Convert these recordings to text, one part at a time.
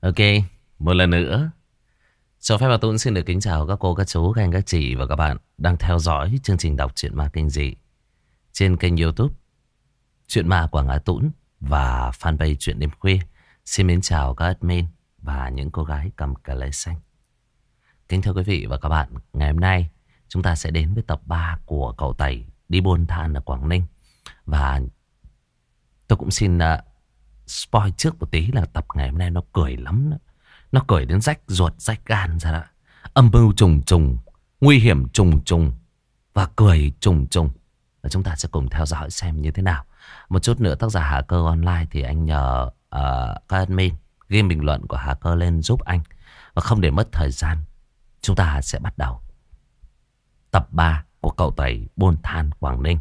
Ok, một lần nữa. Cho phép bà Tuấn xin được kính chào các cô, các chú, các anh, các chị và các bạn đang theo dõi chương trình đọc truyện ma kinh dị trên kênh youtube Chuyện ma Quảng Á Tũng và fanpage Chuyện Đêm Khuya. Xin mến chào các admin và những cô gái cầm cà lê xanh. Kính thưa quý vị và các bạn, ngày hôm nay chúng ta sẽ đến với tập 3 của cậu Tẩy đi buôn than ở Quảng Ninh. Và tôi cũng xin uh, spoil trước một tí là tập ngày hôm nay nó cười lắm đó. Nó cười đến rách ruột, rách gan ra đó. Âm mưu trùng trùng, nguy hiểm trùng trùng và cười trùng trùng. Và chúng ta sẽ cùng theo dõi xem như thế nào. Một chút nữa tác giả Hà Cơ Online thì anh nhờ uh, các admin ghi bình luận của Hà Cơ lên giúp anh. Và không để mất thời gian, chúng ta sẽ bắt đầu. Tập 3 của cậu tẩy buôn than Quảng Ninh.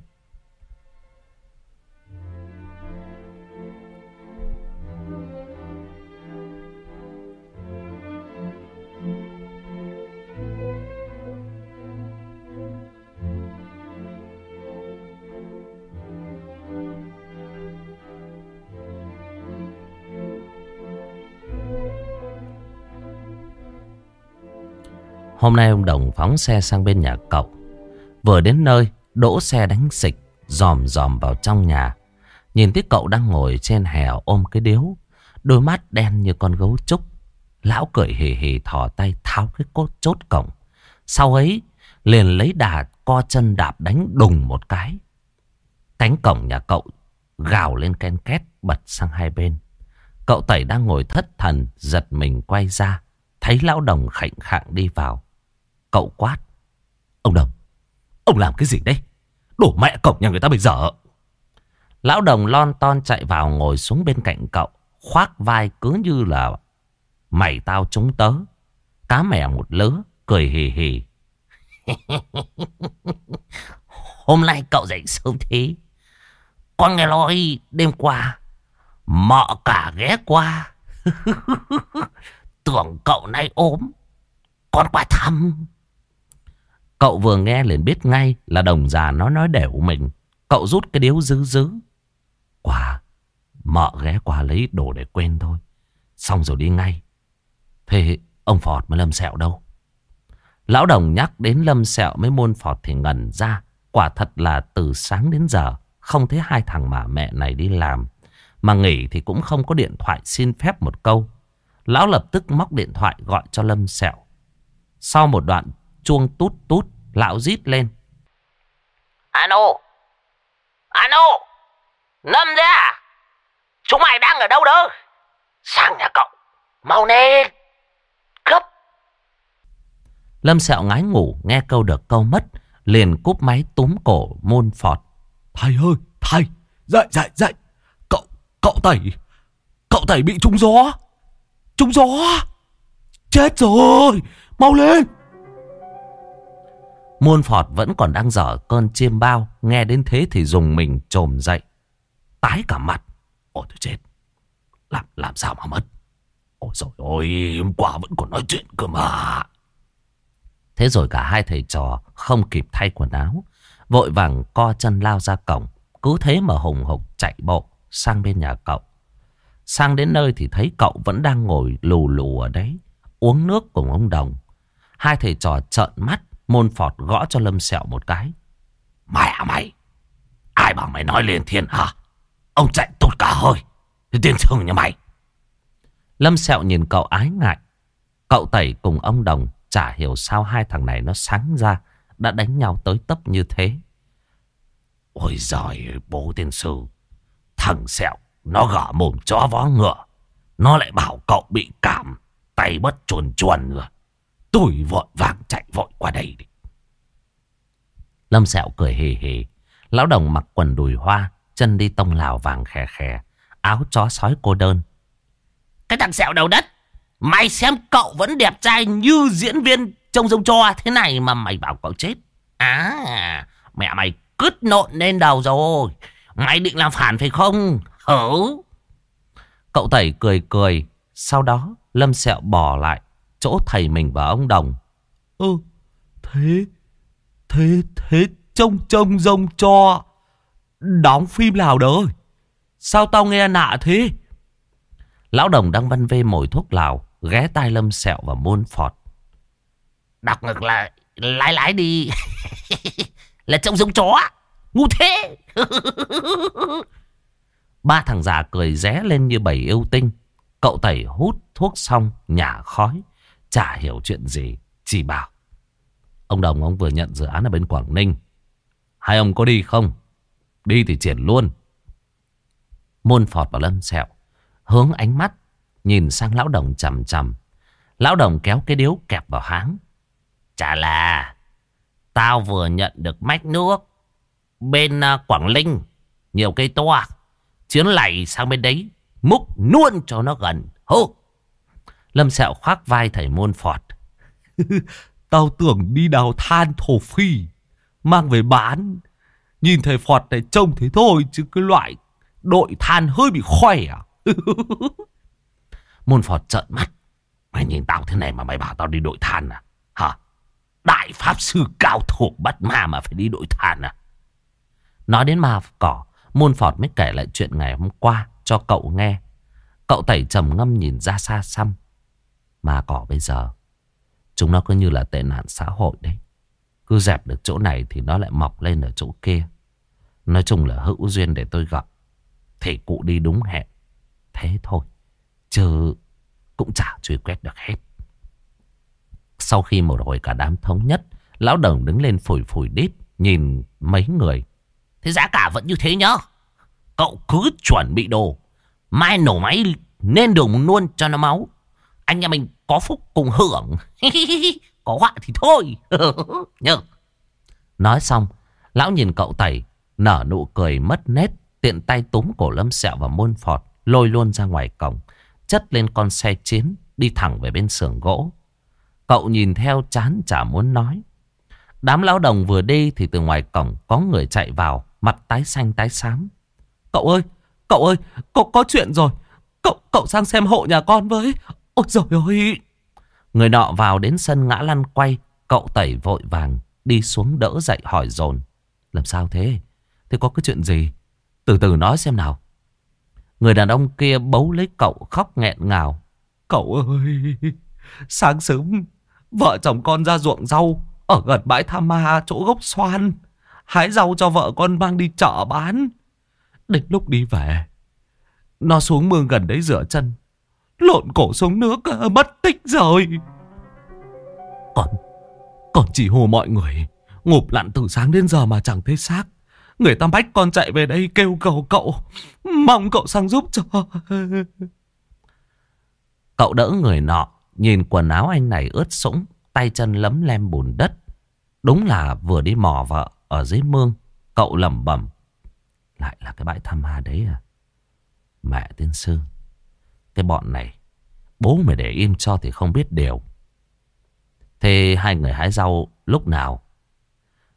Hôm nay ông Đồng phóng xe sang bên nhà cậu. Vừa đến nơi, đỗ xe đánh xịch, dòm dòm vào trong nhà. Nhìn thấy cậu đang ngồi trên hè ôm cái điếu. Đôi mắt đen như con gấu trúc. Lão cười hì hì thò tay tháo cái cốt chốt cổng. Sau ấy, liền lấy đà co chân đạp đánh đùng một cái. Cánh cổng nhà cậu gào lên ken két bật sang hai bên. Cậu tẩy đang ngồi thất thần, giật mình quay ra. Thấy lão đồng khạnh khạng đi vào. Cậu quát. Ông Đồng, ông làm cái gì đấy Đổ mẹ cổng nhà người ta bây giờ. Lão Đồng lon ton chạy vào ngồi xuống bên cạnh cậu. Khoác vai cứ như là mày tao chúng tớ. Cá mẹ một lứa, cười hì hì. Hôm nay cậu dậy sớm thế. Con nghe nói đêm qua mọ cả ghé qua. Tưởng cậu nay ốm. Con qua thăm. Cậu vừa nghe liền biết ngay là đồng già nó nói đều mình. Cậu rút cái điếu dứ dứ. Quả, mợ ghé qua lấy đồ để quên thôi. Xong rồi đi ngay. Thế ông Phọt mới lâm sẹo đâu? Lão đồng nhắc đến lâm sẹo mới môn Phọt thì ngẩn ra. Quả thật là từ sáng đến giờ không thấy hai thằng mà mẹ này đi làm. Mà nghỉ thì cũng không có điện thoại xin phép một câu. Lão lập tức móc điện thoại gọi cho Lâm Sẹo. Sau một đoạn chuông tút tút, lão rít lên. Alo, alo, Lâm ra, chúng mày đang ở đâu đó? Sang nhà cậu, mau lên, gấp. Lâm Sẹo ngái ngủ, nghe câu được câu mất, liền cúp máy túm cổ môn phọt. Thầy ơi, thầy, dậy, dậy, dậy. Cậu, cậu tẩy, cậu tẩy bị trúng gió. Trúng gió. Chết rồi, mau lên. Muôn Phọt vẫn còn đang dở cơn chiêm bao. Nghe đến thế thì dùng mình trồm dậy. Tái cả mặt. Ôi tôi chết. Làm, làm sao mà mất. Ôi dồi ôi hôm qua vẫn còn nói chuyện cơ mà. Thế rồi cả hai thầy trò không kịp thay quần áo. Vội vàng co chân lao ra cổng. Cứ thế mà hùng hục chạy bộ sang bên nhà cậu. Sang đến nơi thì thấy cậu vẫn đang ngồi lù lù ở đấy. Uống nước cùng ông Đồng. Hai thầy trò trợn mắt Môn phọt gõ cho Lâm Sẹo một cái. Mày à mày? Ai bảo mày nói lên thiên hả? Ông chạy tụt cả hơi. Thì tiên sương như mày. Lâm Sẹo nhìn cậu ái ngại. Cậu tẩy cùng ông Đồng chả hiểu sao hai thằng này nó sáng ra. Đã đánh nhau tới tấp như thế. Ôi giời bố tiên sư. Thằng Sẹo nó gõ mồm chó vó ngựa. Nó lại bảo cậu bị cảm. Tay bất chuồn chuồn rồi. Tôi vội vàng chạy vội qua đây đi. Lâm sẹo cười hề hề. Lão đồng mặc quần đùi hoa, chân đi tông lào vàng khè khè, áo chó sói cô đơn. Cái thằng sẹo đầu đất, mày xem cậu vẫn đẹp trai như diễn viên trông rông cho thế này mà mày bảo cậu chết. À, mẹ mày cứt nộn lên đầu rồi. Mày định làm phản phải không? Hử? Cậu tẩy cười cười, sau đó Lâm sẹo bỏ lại chỗ thầy mình và ông Đồng. Ừ, thế, thế, thế trông trông rông cho đóng phim nào đó Sao tao nghe nạ thế? Lão đồng đang vân vê mồi thuốc lào, ghé tai lâm sẹo và môn phọt. Đọc ngược lại, lái lái đi. là trông giống chó. Ngu thế. Ba thằng già cười ré lên như bầy yêu tinh. Cậu tẩy hút thuốc xong, nhả khói. Chả hiểu chuyện gì, chỉ bảo. Ông Đồng ông vừa nhận dự án ở bên Quảng Ninh. Hai ông có đi không? Đi thì triển luôn. Môn phọt vào lâm sẹo. Hướng ánh mắt, nhìn sang lão đồng chầm chầm. Lão đồng kéo cái điếu kẹp vào háng. Chả là, tao vừa nhận được mách nước. Bên à, Quảng Ninh, nhiều cây to. Chuyến lầy sang bên đấy, múc luôn cho nó gần. Hô! Lâm sẹo khoác vai thầy môn phọt. Tao tưởng đi đào than thổ phi. Mang về bán. Nhìn thầy Phọt này trông thế thôi. Chứ cái loại đội than hơi bị khỏe à. Môn Phọt trợn mắt. Mày nhìn tao thế này mà mày bảo tao đi đội than à? Hả? Đại Pháp Sư cao thủ bắt ma mà phải đi đội than à? Nói đến ma cỏ. Môn Phọt mới kể lại chuyện ngày hôm qua cho cậu nghe. Cậu tẩy trầm ngâm nhìn ra xa xăm. Ma cỏ bây giờ Chúng nó cứ như là tệ nạn xã hội đấy. Cứ dẹp được chỗ này thì nó lại mọc lên ở chỗ kia. Nói chung là hữu duyên để tôi gặp. Thì cụ đi đúng hẹn. Thế thôi. Chứ cũng chả truy quét được hết. Sau khi một hồi cả đám thống nhất, lão đồng đứng lên phủi phủi đít, nhìn mấy người. Thế giá cả vẫn như thế nhá. Cậu cứ chuẩn bị đồ. Mai nổ máy nên đường luôn cho nó máu. Anh nhà mình có phúc cùng hưởng. có họa thì thôi. Nhớ. Nói xong, lão nhìn cậu tẩy, nở nụ cười mất nét, tiện tay túm cổ lâm sẹo và môn phọt, lôi luôn ra ngoài cổng, chất lên con xe chiến, đi thẳng về bên sườn gỗ. Cậu nhìn theo chán chả muốn nói. Đám lão đồng vừa đi thì từ ngoài cổng có người chạy vào, mặt tái xanh tái xám. Cậu ơi, cậu ơi, có, có chuyện rồi. Cậu, cậu sang xem hộ nhà con với. Ôi trời ơi! Người nọ vào đến sân ngã lăn quay. Cậu tẩy vội vàng. Đi xuống đỡ dậy hỏi dồn Làm sao thế? Thế có cái chuyện gì? Từ từ nói xem nào. Người đàn ông kia bấu lấy cậu khóc nghẹn ngào. Cậu ơi! Sáng sớm, vợ chồng con ra ruộng rau. Ở gần bãi Tham Ma chỗ gốc xoan. Hái rau cho vợ con mang đi chợ bán. Đến lúc đi về. Nó xuống mương gần đấy rửa chân. Lộn cổ xuống nước Mất tích rồi. Còn Còn chỉ hồ mọi người, Ngụp lặn từ sáng đến giờ mà chẳng thấy xác. Người ta bách con chạy về đây kêu cầu cậu, Mong cậu sang giúp cho. Cậu đỡ người nọ, Nhìn quần áo anh này ướt sũng, Tay chân lấm lem bùn đất. Đúng là vừa đi mò vợ Ở dưới mương, Cậu lẩm bẩm. Lại là cái bãi tham hà đấy à? Mẹ tiên sư cái bọn này. Bố mày để im cho thì không biết điều. Thế hai người hái rau lúc nào?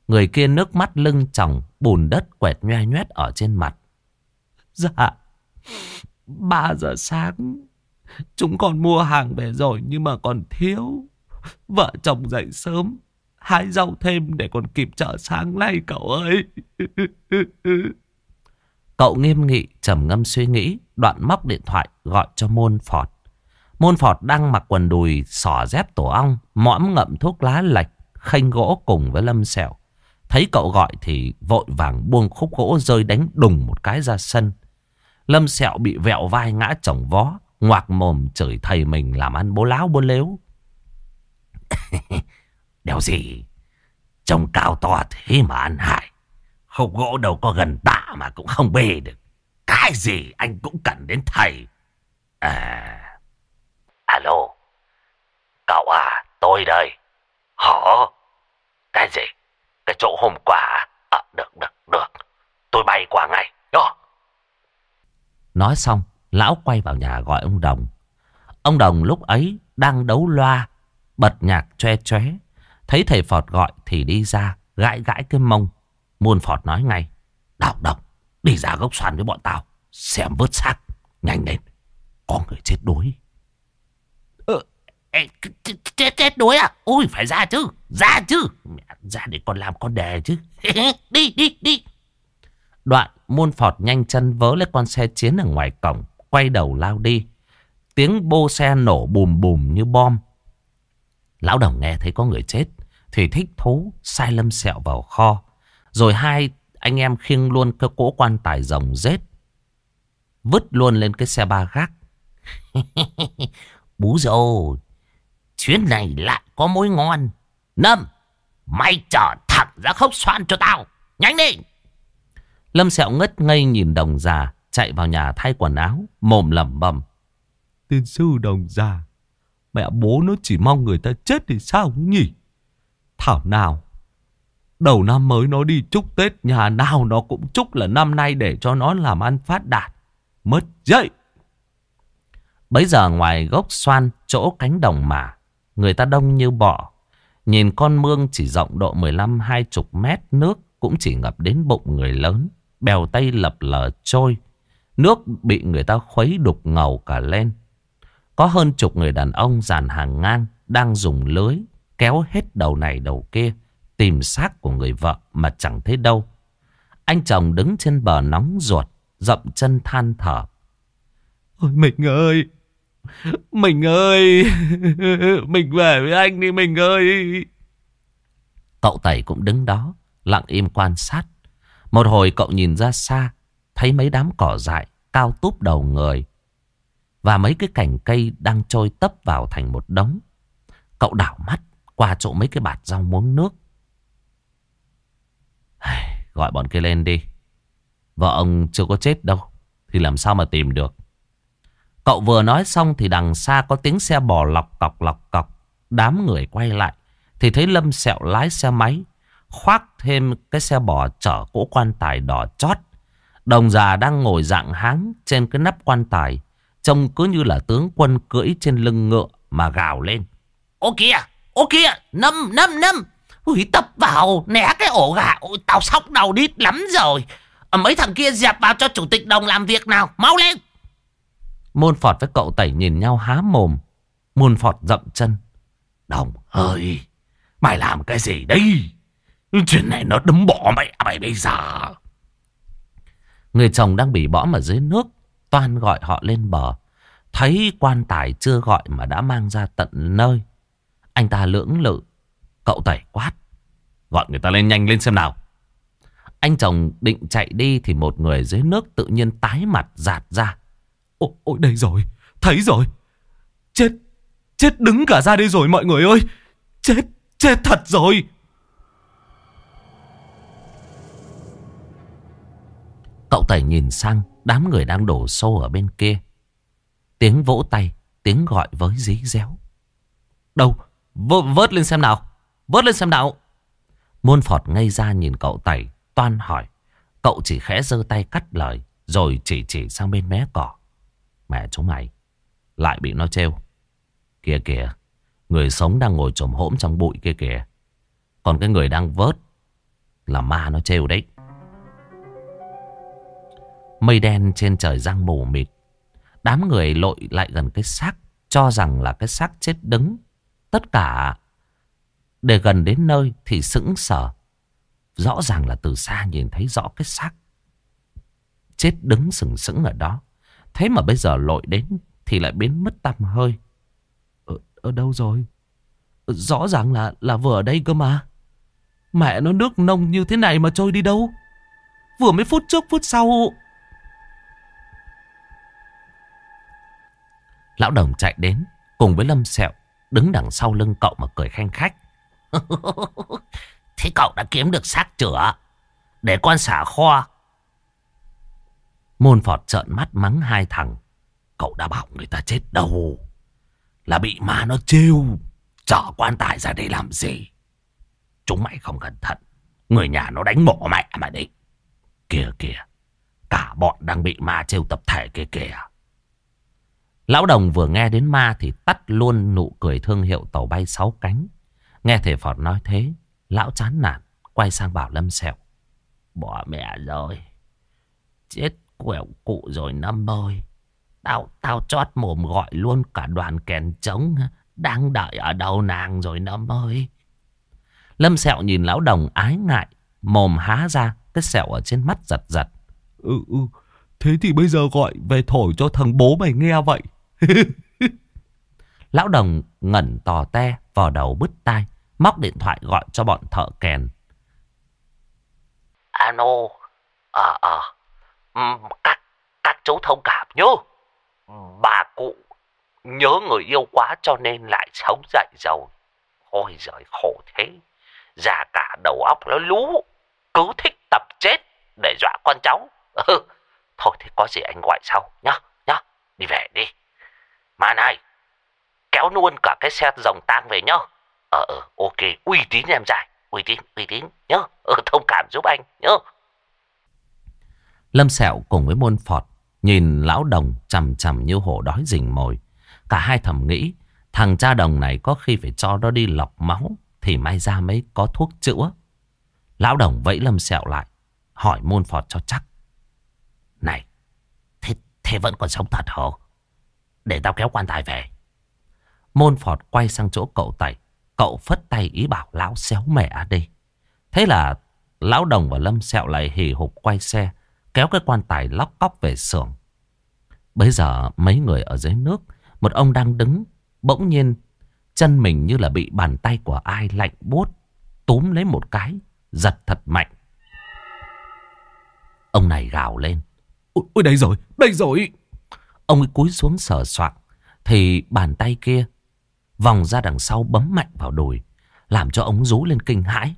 Người kia nước mắt lưng tròng, Bùn đất quẹt nhoe nhoét ở trên mặt. Dạ ba giờ sáng, Chúng còn mua hàng về rồi Nhưng mà còn thiếu. Vợ chồng dậy sớm, Hái rau thêm để còn kịp chợ sáng nay cậu ơi. Cậu nghiêm nghị trầm ngâm suy nghĩ, Đoạn móc điện thoại gọi cho môn phọt Môn phọt đang mặc quần đùi Sỏ dép tổ ong, Mõm ngậm thuốc lá lệch Khanh gỗ cùng với lâm sẹo. Thấy cậu gọi thì vội vàng buông khúc gỗ rơi đánh đùng một cái ra sân. Lâm sẹo bị vẹo vai ngã chồng vó, Ngoạc mồm chửi thầy mình làm ăn bố láo bố lếu. Đéo gì? Trông cao to thế mà ăn hại. Khúc gỗ đâu có gần tạ mà cũng không bê được. Cái gì anh cũng cần đến thầy. À... Alo. Cậu à, tôi đây. Hả? Cái gì? Cái chỗ hôm qua à? à, được, được, được. Tôi bay qua ngay. Đó. Nói xong, lão quay vào nhà gọi ông Đồng. Ông Đồng lúc ấy đang đấu loa, bật nhạc choe choé. Thấy thầy Phọt gọi thì đi ra, gãi gãi cái mông. Muôn Phọt nói ngay. Đọc đọc, đi ra gốc xoan với bọn tao. Xem vớt xác. Nhanh lên. Có người chết đuối. Ờ, chết, chết đuối à? Ôi, phải ra chứ. Ra chứ. Ra để còn làm con đề chứ. đi, đi, đi. Đoạn, muôn phọt nhanh chân vớ lấy con xe chiến ở ngoài cổng. Quay đầu lao đi. Tiếng bô xe nổ bùm bùm như bom. Lão đồng nghe thấy có người chết. Thì thích thú sai lâm sẹo vào kho. Rồi hai anh em khiêng luôn cái cỗ quan tài rồng rết. Vứt luôn lên cái xe ba gác. Bú rồi chuyến này lại có mối ngon. Nâm, mày trở thẳng ra khóc xoan cho tao. Nhanh đi. Lâm sẹo ngất ngây nhìn đồng già chạy vào nhà thay quần áo, mồm lẩm bẩm. Tiên sư đồng già, mẹ bố nó chỉ mong người ta chết thì sao nhỉ? Thảo nào, đầu năm mới nó đi chúc Tết nhà nào nó cũng chúc là năm nay để cho nó làm ăn phát đạt. Mất dậy! Bấy giờ ngoài gốc xoan chỗ cánh đồng mà, người ta đông như bọ. Nhìn con mương chỉ rộng độ 15-20 mét nước cũng chỉ ngập đến bụng người lớn. Bèo tay lập lờ trôi. Nước bị người ta khuấy đục ngầu cả lên. Có hơn chục người đàn ông dàn hàng ngang đang dùng lưới kéo hết đầu này đầu kia tìm xác của người vợ mà chẳng thấy đâu. Anh chồng đứng trên bờ nóng ruột, dậm chân than thở. Ôi mình ơi, mình ơi, mình về với anh đi mình ơi. Cậu Tẩy cũng đứng đó, lặng im quan sát. Một hồi cậu nhìn ra xa, thấy mấy đám cỏ dại cao túp đầu người. Và mấy cái cành cây đang trôi tấp vào thành một đống. Cậu đảo mắt qua chỗ mấy cái bạt rau muống nước. Gọi bọn kia lên đi. Vợ ông chưa có chết đâu. Thì làm sao mà tìm được. Cậu vừa nói xong thì đằng xa có tiếng xe bò lọc cọc lọc cọc. Đám người quay lại. Thì thấy Lâm sẹo lái xe máy. Khoác thêm cái xe bò chở cỗ quan tài đỏ chót. Đồng già đang ngồi dạng háng trên cái nắp quan tài. Trông cứ như là tướng quân cưỡi trên lưng ngựa mà gào lên. Ô kìa, ô kìa, nâm, nâm, nâm. Ui, tập vào, né cái ổ gà. Ôi, tao sóc đầu đít lắm rồi. Ờ, mấy thằng kia dẹp vào cho chủ tịch đồng làm việc nào. Mau lên. Môn Phọt với cậu Tẩy nhìn nhau há mồm. Môn Phọt dậm chân. Đồng ơi, mày làm cái gì đây? Chuyện này nó đấm bỏ mày mày bây giờ. Người chồng đang bị bõm ở dưới nước. Toan gọi họ lên bờ. Thấy quan tài chưa gọi mà đã mang ra tận nơi. Anh ta lưỡng lự. Cậu Tẩy quát. Gọi người ta lên nhanh lên xem nào. Anh chồng định chạy đi thì một người dưới nước tự nhiên tái mặt giạt ra. Ôi, ôi đây rồi, thấy rồi. Chết, chết đứng cả ra đây rồi mọi người ơi. Chết, chết thật rồi. Cậu Tẩy nhìn sang đám người đang đổ xô ở bên kia. Tiếng vỗ tay, tiếng gọi với dí réo. Đâu, vớt lên xem nào, vớt lên xem nào. Muôn Phọt ngây ra nhìn cậu Tẩy, toan hỏi. Cậu chỉ khẽ giơ tay cắt lời, rồi chỉ chỉ sang bên mé cỏ. Mẹ chúng mày, lại bị nó trêu. Kìa kìa, người sống đang ngồi trồm hỗm trong bụi kia kìa. Còn cái người đang vớt là ma nó trêu đấy. Mây đen trên trời răng mù mịt. Đám người lội lại gần cái xác. Cho rằng là cái xác chết đứng. Tất cả để gần đến nơi thì sững sờ. Rõ ràng là từ xa nhìn thấy rõ cái xác. Chết đứng sừng sững ở đó. Thế mà bây giờ lội đến thì lại biến mất tăm hơi. Ở, ở đâu rồi? Rõ ràng là là vừa ở đây cơ mà. Mẹ nó nước nông như thế này mà trôi đi đâu? Vừa mấy phút trước phút sau Lão đồng chạy đến cùng với Lâm Sẹo đứng đằng sau lưng cậu mà cười khanh khách. Thế cậu đã kiếm được xác chữa để quan xả kho. Môn Phọt trợn mắt mắng hai thằng. Cậu đã bảo người ta chết đâu. Là bị ma nó trêu. Chở quan tài ra đây làm gì. Chúng mày không cẩn thận. Người nhà nó đánh bỏ mẹ mà đi. Kìa kìa. Cả bọn đang bị ma trêu tập thể kìa kìa. Lão đồng vừa nghe đến ma thì tắt luôn nụ cười thương hiệu tàu bay sáu cánh. Nghe thể Phọt nói thế, lão chán nản, quay sang bảo Lâm Sẹo. Bỏ mẹ rồi. Chết quẹo cụ rồi năm ơi. Tao, tao chót mồm gọi luôn cả đoàn kèn trống. Đang đợi ở đầu nàng rồi năm ơi. Lâm Sẹo nhìn lão đồng ái ngại, mồm há ra, cái sẹo ở trên mắt giật giật. Ừ, ừ, thế thì bây giờ gọi về thổi cho thằng bố mày nghe vậy. Lão đồng ngẩn tò te vào đầu bứt tai. Móc điện thoại gọi cho bọn thợ kèn. Ano. Ờ ờ. Các, các chú thông cảm nhớ. Bà cụ nhớ người yêu quá cho nên lại sống dậy rồi. Ôi giời khổ thế. Già cả đầu óc nó lú. Cứ thích tập chết để dọa con cháu. Ừ. Thôi thì có gì anh gọi sau nhá. Nhá. Đi về đi. Mà này. Kéo luôn cả cái xe rồng tang về nhá. Ờ ờ ok. Uy tín em trai Uy tín uy tín nhớ Ừ, thông cảm giúp anh nhớ Lâm Sẹo cùng với môn phọt nhìn lão đồng chằm chằm như hổ đói rình mồi. Cả hai thầm nghĩ thằng cha đồng này có khi phải cho nó đi lọc máu thì may ra mới có thuốc chữa. Lão đồng vẫy Lâm Sẹo lại hỏi môn phọt cho chắc. Này, thế, thế vẫn còn sống thật hổ Để tao kéo quan tài về. Môn phọt quay sang chỗ cậu tẩy. Cậu phất tay ý bảo lão xéo mẹ đi. Thế là lão đồng và Lâm Sẹo lại hì hục quay xe. Kéo cái quan tài lóc cóc về xưởng. Bây giờ mấy người ở dưới nước. Một ông đang đứng. Bỗng nhiên chân mình như là bị bàn tay của ai lạnh buốt Túm lấy một cái. Giật thật mạnh. Ông này gào lên. Ôi, ôi đây rồi, đây rồi. Ông ấy cúi xuống sờ soạng. Thì bàn tay kia vòng ra đằng sau bấm mạnh vào đùi. Làm cho ông rú lên kinh hãi.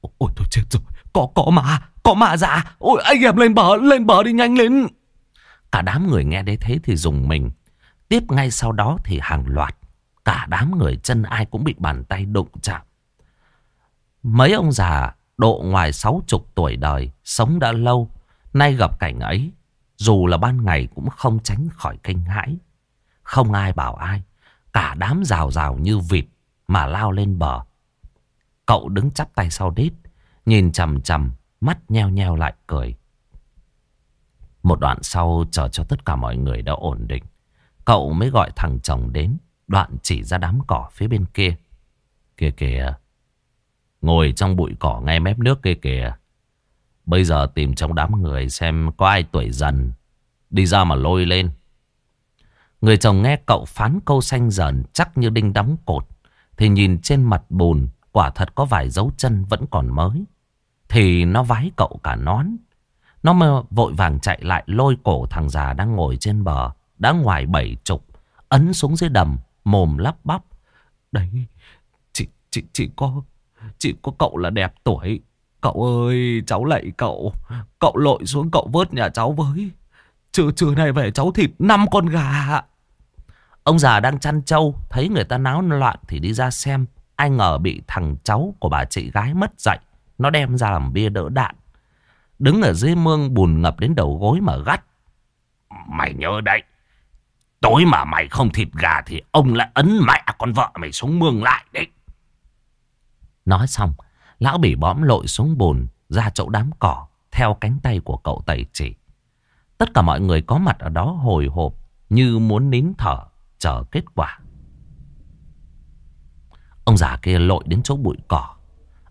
Ôi tôi chết rồi, có có mà, có mà dạ. Ôi anh em lên bờ, lên bờ đi nhanh lên. Cả đám người nghe đến thế thì dùng mình. Tiếp ngay sau đó thì hàng loạt. Cả đám người chân ai cũng bị bàn tay đụng chạm. Mấy ông già độ ngoài sáu chục tuổi đời, sống đã lâu. Nay gặp cảnh ấy, dù là ban ngày cũng không tránh khỏi kinh hãi. Không ai bảo ai. Cả đám rào rào như vịt mà lao lên bờ. Cậu đứng chắp tay sau đít, nhìn chằm chằm, mắt nheo nheo lại cười. Một đoạn sau chờ cho tất cả mọi người đã ổn định. Cậu mới gọi thằng chồng đến, đoạn chỉ ra đám cỏ phía bên kia. Kìa kìa, ngồi trong bụi cỏ ngay mép nước kia kìa. Bây giờ tìm trong đám người xem có ai tuổi dần, đi ra mà lôi lên. Người chồng nghe cậu phán câu xanh dần chắc như đinh đóng cột. Thì nhìn trên mặt bùn quả thật có vài dấu chân vẫn còn mới. Thì nó vái cậu cả nón. Nó mơ vội vàng chạy lại lôi cổ thằng già đang ngồi trên bờ. Đã ngoài bảy chục. Ấn xuống dưới đầm. Mồm lắp bắp. Đấy. Chị, chị, chị có... Chị có cậu là đẹp tuổi. Cậu ơi, cháu lạy cậu. Cậu lội xuống cậu vớt nhà cháu với. Trưa trưa này về cháu thịt năm con gà. Ông già đang chăn trâu, thấy người ta náo loạn thì đi ra xem. Ai ngờ bị thằng cháu của bà chị gái mất dạy Nó đem ra làm bia đỡ đạn. Đứng ở dưới mương bùn ngập đến đầu gối mà gắt. Mày nhớ đấy. Tối mà mày không thịt gà thì ông lại ấn mẹ con vợ mày xuống mương lại đấy. Nói xong, lão bị bõm lội xuống bùn ra chỗ đám cỏ theo cánh tay của cậu tẩy chỉ. Tất cả mọi người có mặt ở đó hồi hộp như muốn nín thở chờ kết quả. Ông già kia lội đến chỗ bụi cỏ,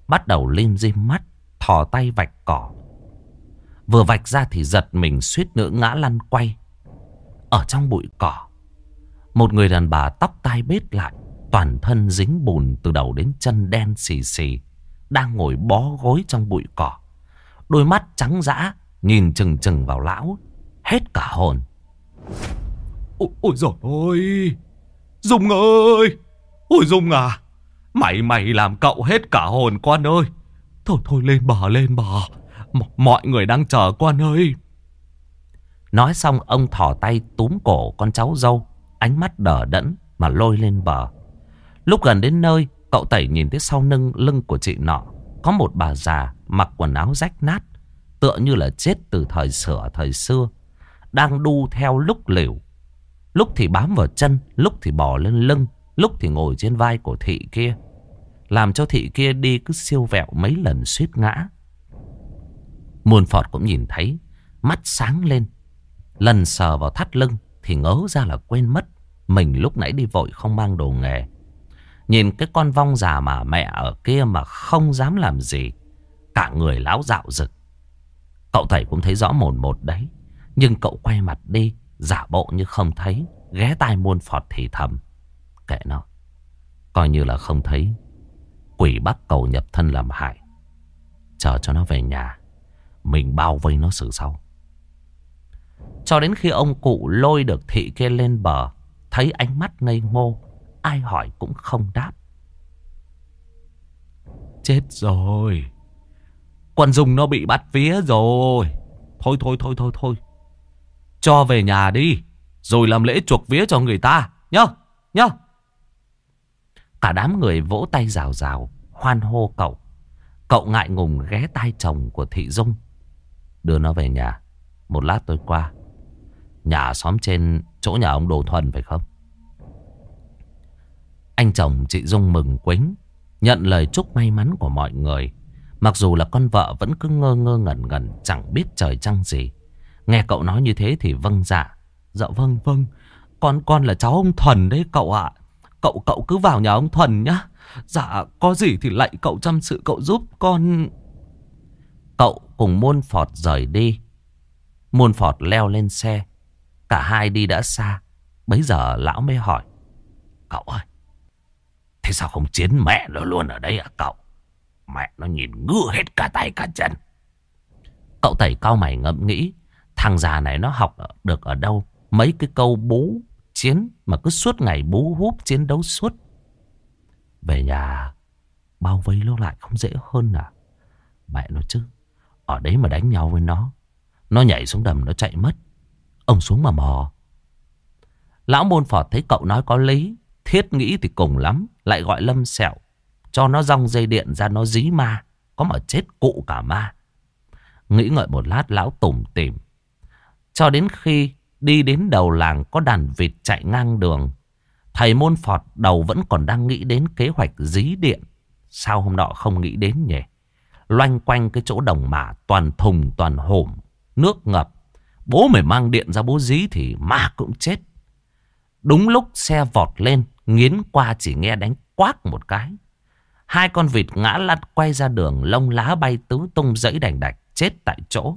bắt đầu lim dim mắt, thò tay vạch cỏ. Vừa vạch ra thì giật mình suýt nữa ngã lăn quay. Ở trong bụi cỏ, một người đàn bà tóc tai bết lại, toàn thân dính bùn từ đầu đến chân đen xì xì, đang ngồi bó gối trong bụi cỏ. Đôi mắt trắng dã nhìn chừng chừng vào lão, hết cả hồn. Ôi, ôi dồi ôi Dung ơi. Ôi Dung à. Mày mày làm cậu hết cả hồn con ơi. Thôi thôi lên bờ lên bờ. M Mọi người đang chờ con ơi. Nói xong ông thò tay túm cổ con cháu dâu. Ánh mắt đờ đẫn mà lôi lên bờ. Lúc gần đến nơi Cậu tẩy nhìn thấy sau lưng lưng của chị nọ Có một bà già mặc quần áo rách nát Tựa như là chết từ thời sửa thời xưa Đang đu theo lúc liều Lúc thì bám vào chân, lúc thì bò lên lưng, lúc thì ngồi trên vai của thị kia. Làm cho thị kia đi cứ siêu vẹo mấy lần suýt ngã. Muôn Phọt cũng nhìn thấy, mắt sáng lên. Lần sờ vào thắt lưng thì ngớ ra là quên mất. Mình lúc nãy đi vội không mang đồ nghề. Nhìn cái con vong già mà mẹ ở kia mà không dám làm gì. Cả người láo dạo rực. Cậu thầy cũng thấy rõ mồn một đấy. Nhưng cậu quay mặt đi Giả bộ như không thấy, Ghé tai muôn phọt thì thầm Kệ nó. Coi như là không thấy. Quỷ bắt cầu nhập thân làm hại. Chờ cho nó về nhà. Mình bao vây nó xử sau. Cho đến khi ông cụ lôi được thị kia lên bờ. Thấy ánh mắt ngây ngô. Ai hỏi cũng không đáp. Chết rồi. Quần dùng nó bị bắt vía rồi. Thôi thôi thôi thôi thôi. Cho về nhà đi. Rồi làm lễ chuộc vía cho người ta. Nhá. Nhá. Cả đám người vỗ tay rào rào. Hoan hô cậu. Cậu ngại ngùng ghé tay chồng của Thị Dung. Đưa nó về nhà. Một lát tôi qua. Nhà xóm trên chỗ nhà ông Đồ Thuần phải không? Anh chồng chị Dung mừng quính. Nhận lời chúc may mắn của mọi người. Mặc dù là con vợ vẫn cứ ngơ ngơ ngẩn ngẩn, chẳng biết trời trăng gì. Nghe cậu nói như thế thì vâng dạ. Dạ vâng vâng. Con con là cháu ông Thuần đấy cậu ạ. Cậu cậu cứ vào nhà ông Thuần nhá. Dạ có gì thì lại cậu chăm sự cậu giúp con. Cậu cùng môn phọt rời đi. Môn phọt leo lên xe. Cả hai đi đã xa. Bấy giờ lão mới hỏi. Cậu ơi. Thế sao không chiến mẹ nó luôn ở đây à cậu? Mẹ nó nhìn ngứa hết cả tay cả chân. Cậu tẩy cao mày ngẫm nghĩ. Thằng già này nó học được ở đâu? Mấy cái câu bú chiến mà cứ suốt ngày bú húp chiến đấu suốt. Về nhà, bao vây nó lại không dễ hơn à? Mẹ nó chứ. Ở đấy mà đánh nhau với nó. Nó nhảy xuống đầm nó chạy mất. Ông xuống mà mò. Lão môn phọt thấy cậu nói có lý. Thiết nghĩ thì cùng lắm. Lại gọi lâm sẹo. Cho nó rong dây điện ra nó dí ma. Có mà chết cụ cả ma. Nghĩ ngợi một lát, lão tủm tỉm. Cho đến khi đi đến đầu làng có đàn vịt chạy ngang đường. Thầy môn phọt đầu vẫn còn đang nghĩ đến kế hoạch dí điện. Sao hôm nọ không nghĩ đến nhỉ? Loanh quanh cái chỗ đồng mả toàn thùng, toàn hổm. Nước ngập. Bố mày mang điện ra bố dí thì ma cũng chết. Đúng lúc xe vọt lên. Nghiến qua chỉ nghe đánh quát một cái. Hai con vịt ngã lăn quay ra đường. Lông lá bay tứ tung dẫy đành đạch. Chết tại chỗ.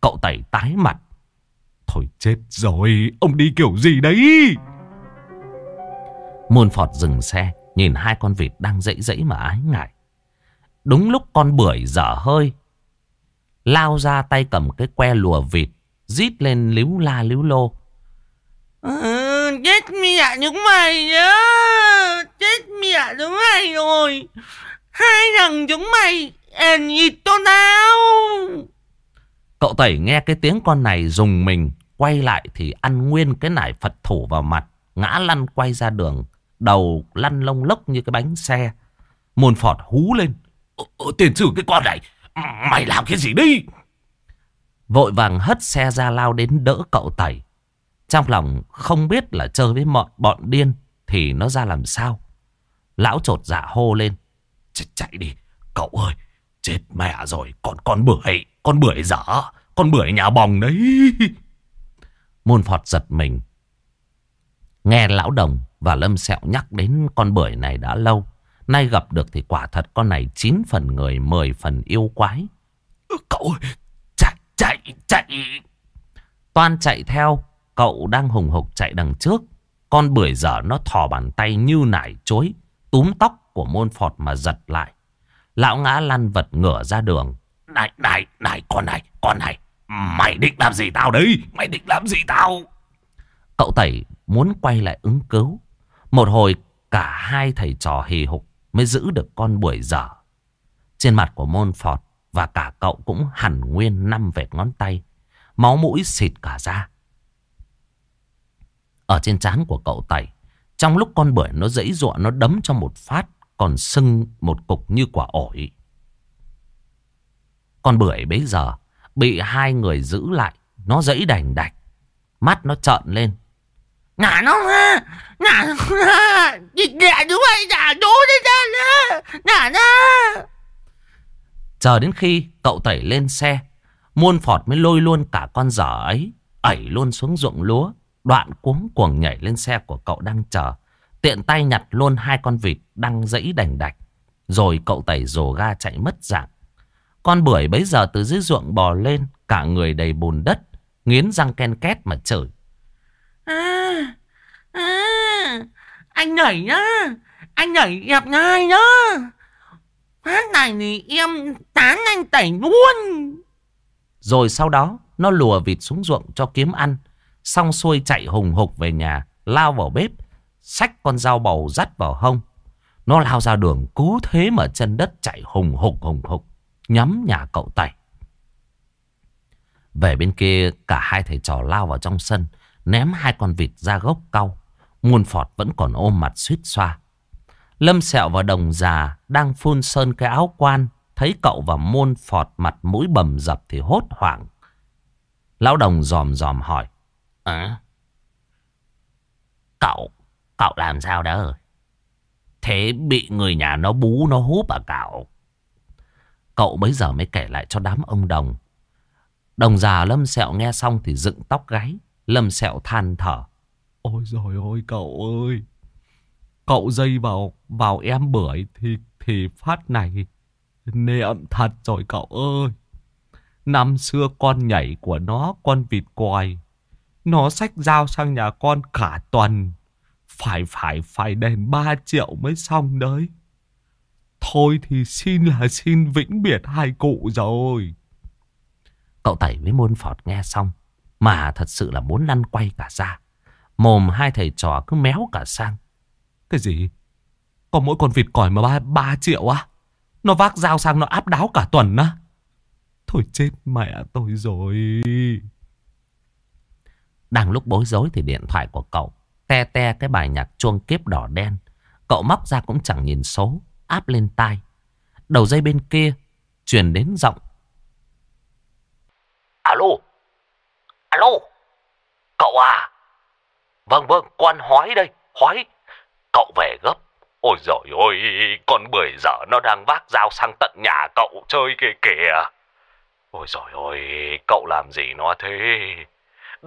Cậu tẩy tái mặt. Thôi chết rồi. Ông đi kiểu gì đấy? Môn phọt dừng xe. Nhìn hai con vịt đang dãy dãy mà ái ngại. Đúng lúc con bưởi dở hơi. Lao ra tay cầm cái que lùa vịt. Rít lên líu la líu lô. Ừ, chết mẹ chúng mày nhá. Chết mẹ chúng mày rồi. Hai thằng chúng mày ền nhịt cho tao. Cậu tẩy nghe cái tiếng con này dùng mình. Quay lại thì ăn nguyên cái nải Phật thủ vào mặt. Ngã lăn quay ra đường. Đầu lăn lông lốc như cái bánh xe. Môn phọt hú lên. Ờ, tiền sử cái con này. Mày làm cái gì đi? Vội vàng hất xe ra lao đến đỡ cậu tẩy. Trong lòng không biết là chơi với bọn, bọn điên thì nó ra làm sao. Lão trột dạ hô lên. Ch chạy đi. Cậu ơi. Chết mẹ rồi. Còn con bưởi. Con bưởi dở. Con bưởi nhà bòng đấy. Môn phọt giật mình. Nghe lão đồng và lâm sẹo nhắc đến con bưởi này đã lâu. Nay gặp được thì quả thật con này 9 phần người 10 phần yêu quái. Cậu. Chạy chạy chạy. Toan chạy theo. Cậu đang hùng hục chạy đằng trước. Con bưởi dở nó thò bàn tay như nải chối. Túm tóc của môn phọt mà giật lại. Lão ngã lăn vật ngửa ra đường. Này, này, này, con này, con này. Mày định làm gì tao đấy? Mày định làm gì tao? Cậu tẩy muốn quay lại ứng cứu. Một hồi cả hai thầy trò hì hục mới giữ được con bưởi dở. Trên mặt của môn phọt và cả cậu cũng hẳn nguyên năm vệt ngón tay. Máu mũi xịt cả ra. Ở trên trán của cậu tẩy. Trong lúc con bưởi nó dãy ruộng nó đấm cho một phát. Còn sưng một cục như quả ổi. Con bưởi bấy giờ bị hai người giữ lại. Nó dãy đành đạch. Mắt nó trợn lên. Ngả nó ha. Ngả nó chúng mày giả đố đi ra. Ngả nó. Chờ đến khi cậu tẩy lên xe. Muôn phọt mới lôi luôn cả con dở ấy. Ẩy luôn xuống ruộng lúa. Đoạn cuống cuồng nhảy lên xe của cậu đang chờ. Tiện tay nhặt luôn hai con vịt đang dẫy đành đạch. Rồi cậu tẩy rồ ga chạy mất dạng. Con bưởi bấy giờ từ dưới ruộng bò lên. Cả người đầy bùn đất. Nghiến răng ken két mà chửi. À, à, Anh nhảy nhá. Anh nhảy đẹp ngay nhá. Phát này thì em tán anh tẩy luôn. Rồi sau đó nó lùa vịt xuống ruộng cho kiếm ăn. Xong xuôi chạy hùng hục về nhà, lao vào bếp, xách con dao bầu dắt vào hông. Nó lao ra đường cú thế mà chân đất chạy hùng hục hùng hục, nhắm nhà cậu Tẩy. Về bên kia cả hai thầy trò lao vào trong sân, ném hai con vịt ra gốc cau. Muôn phọt vẫn còn ôm mặt suýt xoa. Lâm sẹo và đồng già đang phun sơn cái áo quan. Thấy cậu và muôn phọt mặt mũi bầm dập thì hốt hoảng. Lão đồng dòm dòm hỏi. À? Cậu, cậu làm sao đó? Thế bị người nhà nó bú nó húp à cậu? Cậu bấy giờ mới kể lại cho đám ông đồng. Đồng già lâm sẹo nghe xong thì dựng tóc gáy. Lâm sẹo than thở. Ôi rồi ôi cậu ơi. Cậu dây vào vào em bưởi thì thì phát này niệm thật rồi cậu ơi. Năm xưa con nhảy của nó, con vịt quài. Nó xách dao sang nhà con cả tuần. Phải phải phải đền 3 triệu mới xong đấy. Thôi thì xin là xin vĩnh biệt hai cụ rồi. Cậu Tẩy với môn phọt nghe xong. Mà thật sự là muốn lăn quay cả ra. Mồm hai thầy trò cứ méo cả sang. Cái gì? Có mỗi con vịt còi mà ba, ba triệu á? Nó vác dao sang nó áp đáo cả tuần á? Thôi chết mẹ tôi rồi. Đang lúc bối rối thì điện thoại của cậu te te cái bài nhạc chuông kiếp đỏ đen. Cậu móc ra cũng chẳng nhìn số, áp lên tai. Đầu dây bên kia truyền đến giọng. Alo, alo, cậu à? Vâng vâng, quan hói đây, hói. Cậu về gấp. Ôi giời ơi, con bưởi dở nó đang vác dao sang tận nhà cậu chơi kìa kìa. Ôi giời ơi, cậu làm gì nó thế?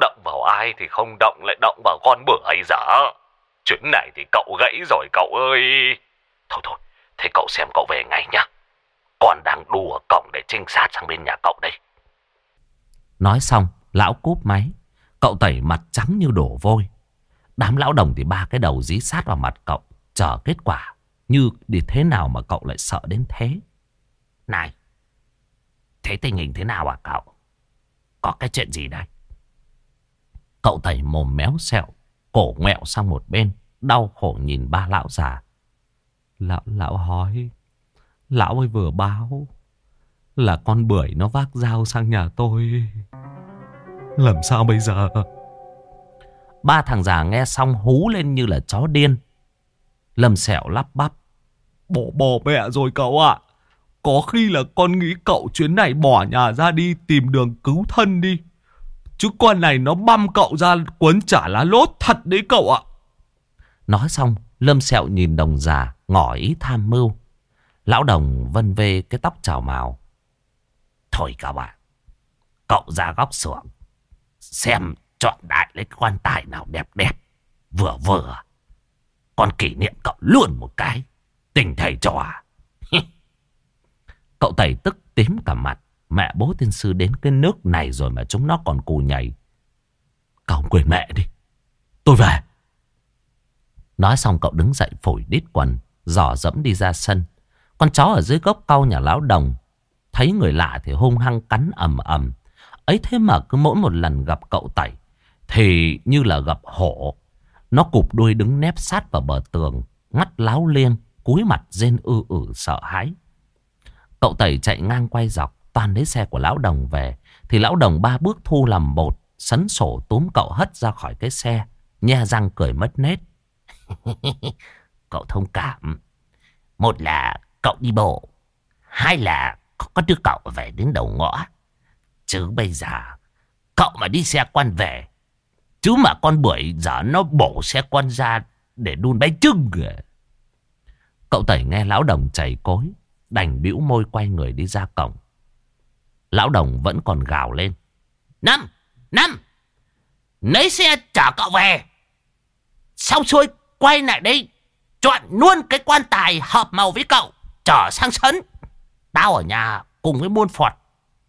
Động vào ai thì không động lại động vào con bưởi dở. Chuyến này thì cậu gãy rồi cậu ơi. Thôi thôi, thế cậu xem cậu về ngay nhá. Con đang đùa cổng để trinh sát sang bên nhà cậu đây. Nói xong, lão cúp máy. Cậu tẩy mặt trắng như đổ vôi. Đám lão đồng thì ba cái đầu dí sát vào mặt cậu. Chờ kết quả. Như đi thế nào mà cậu lại sợ đến thế? Này, thế tình hình thế nào à cậu? Có cái chuyện gì đây? Cậu tẩy mồm méo xẹo, cổ ngoẹo sang một bên, đau khổ nhìn ba lão già. Lão, lão hỏi, lão ơi vừa báo là con bưởi nó vác dao sang nhà tôi. Làm sao bây giờ? Ba thằng già nghe xong hú lên như là chó điên. Lâm sẹo lắp bắp. Bỏ bỏ mẹ rồi cậu ạ. Có khi là con nghĩ cậu chuyến này bỏ nhà ra đi tìm đường cứu thân đi. Chứ con này nó băm cậu ra cuốn trả lá lốt thật đấy cậu ạ. Nói xong, Lâm sẹo nhìn đồng già, ngỏ ý tham mưu. Lão đồng vân vê cái tóc trào màu. Thôi các bạn, cậu ra góc xưởng, xem chọn đại lấy quan tài nào đẹp đẹp, vừa vừa. Còn kỷ niệm cậu luôn một cái, tình thầy trò à. Cậu tẩy tức tím cả mặt. Mẹ bố tiên sư đến cái nước này rồi mà chúng nó còn cù nhảy. Cậu quên mẹ đi. Tôi về. Nói xong cậu đứng dậy phổi đít quần, dò dẫm đi ra sân. Con chó ở dưới gốc cau nhà lão đồng. Thấy người lạ thì hung hăng cắn ầm ầm. Ấy thế mà cứ mỗi một lần gặp cậu tẩy thì như là gặp hổ. Nó cụp đuôi đứng nép sát vào bờ tường, ngắt láo liêng, cúi mặt rên ư ử sợ hãi. Cậu tẩy chạy ngang quay dọc, toàn lấy xe của lão đồng về. Thì lão đồng ba bước thu làm bột, sấn sổ túm cậu hất ra khỏi cái xe, nhe răng cười mất nét. cậu thông cảm. Một là cậu đi bộ, hai là có đứa cậu về đến đầu ngõ. Chứ bây giờ, cậu mà đi xe quan về, chứ mà con bưởi giờ nó bổ xe quan ra để đun bánh trưng. Cậu tẩy nghe lão đồng chảy cối, đành bĩu môi quay người đi ra cổng. Lão đồng vẫn còn gào lên. Năm, năm, lấy xe chở cậu về. Xong xuôi quay lại đây, chọn luôn cái quan tài hợp màu với cậu, chở sang sân. Tao ở nhà cùng với muôn phọt,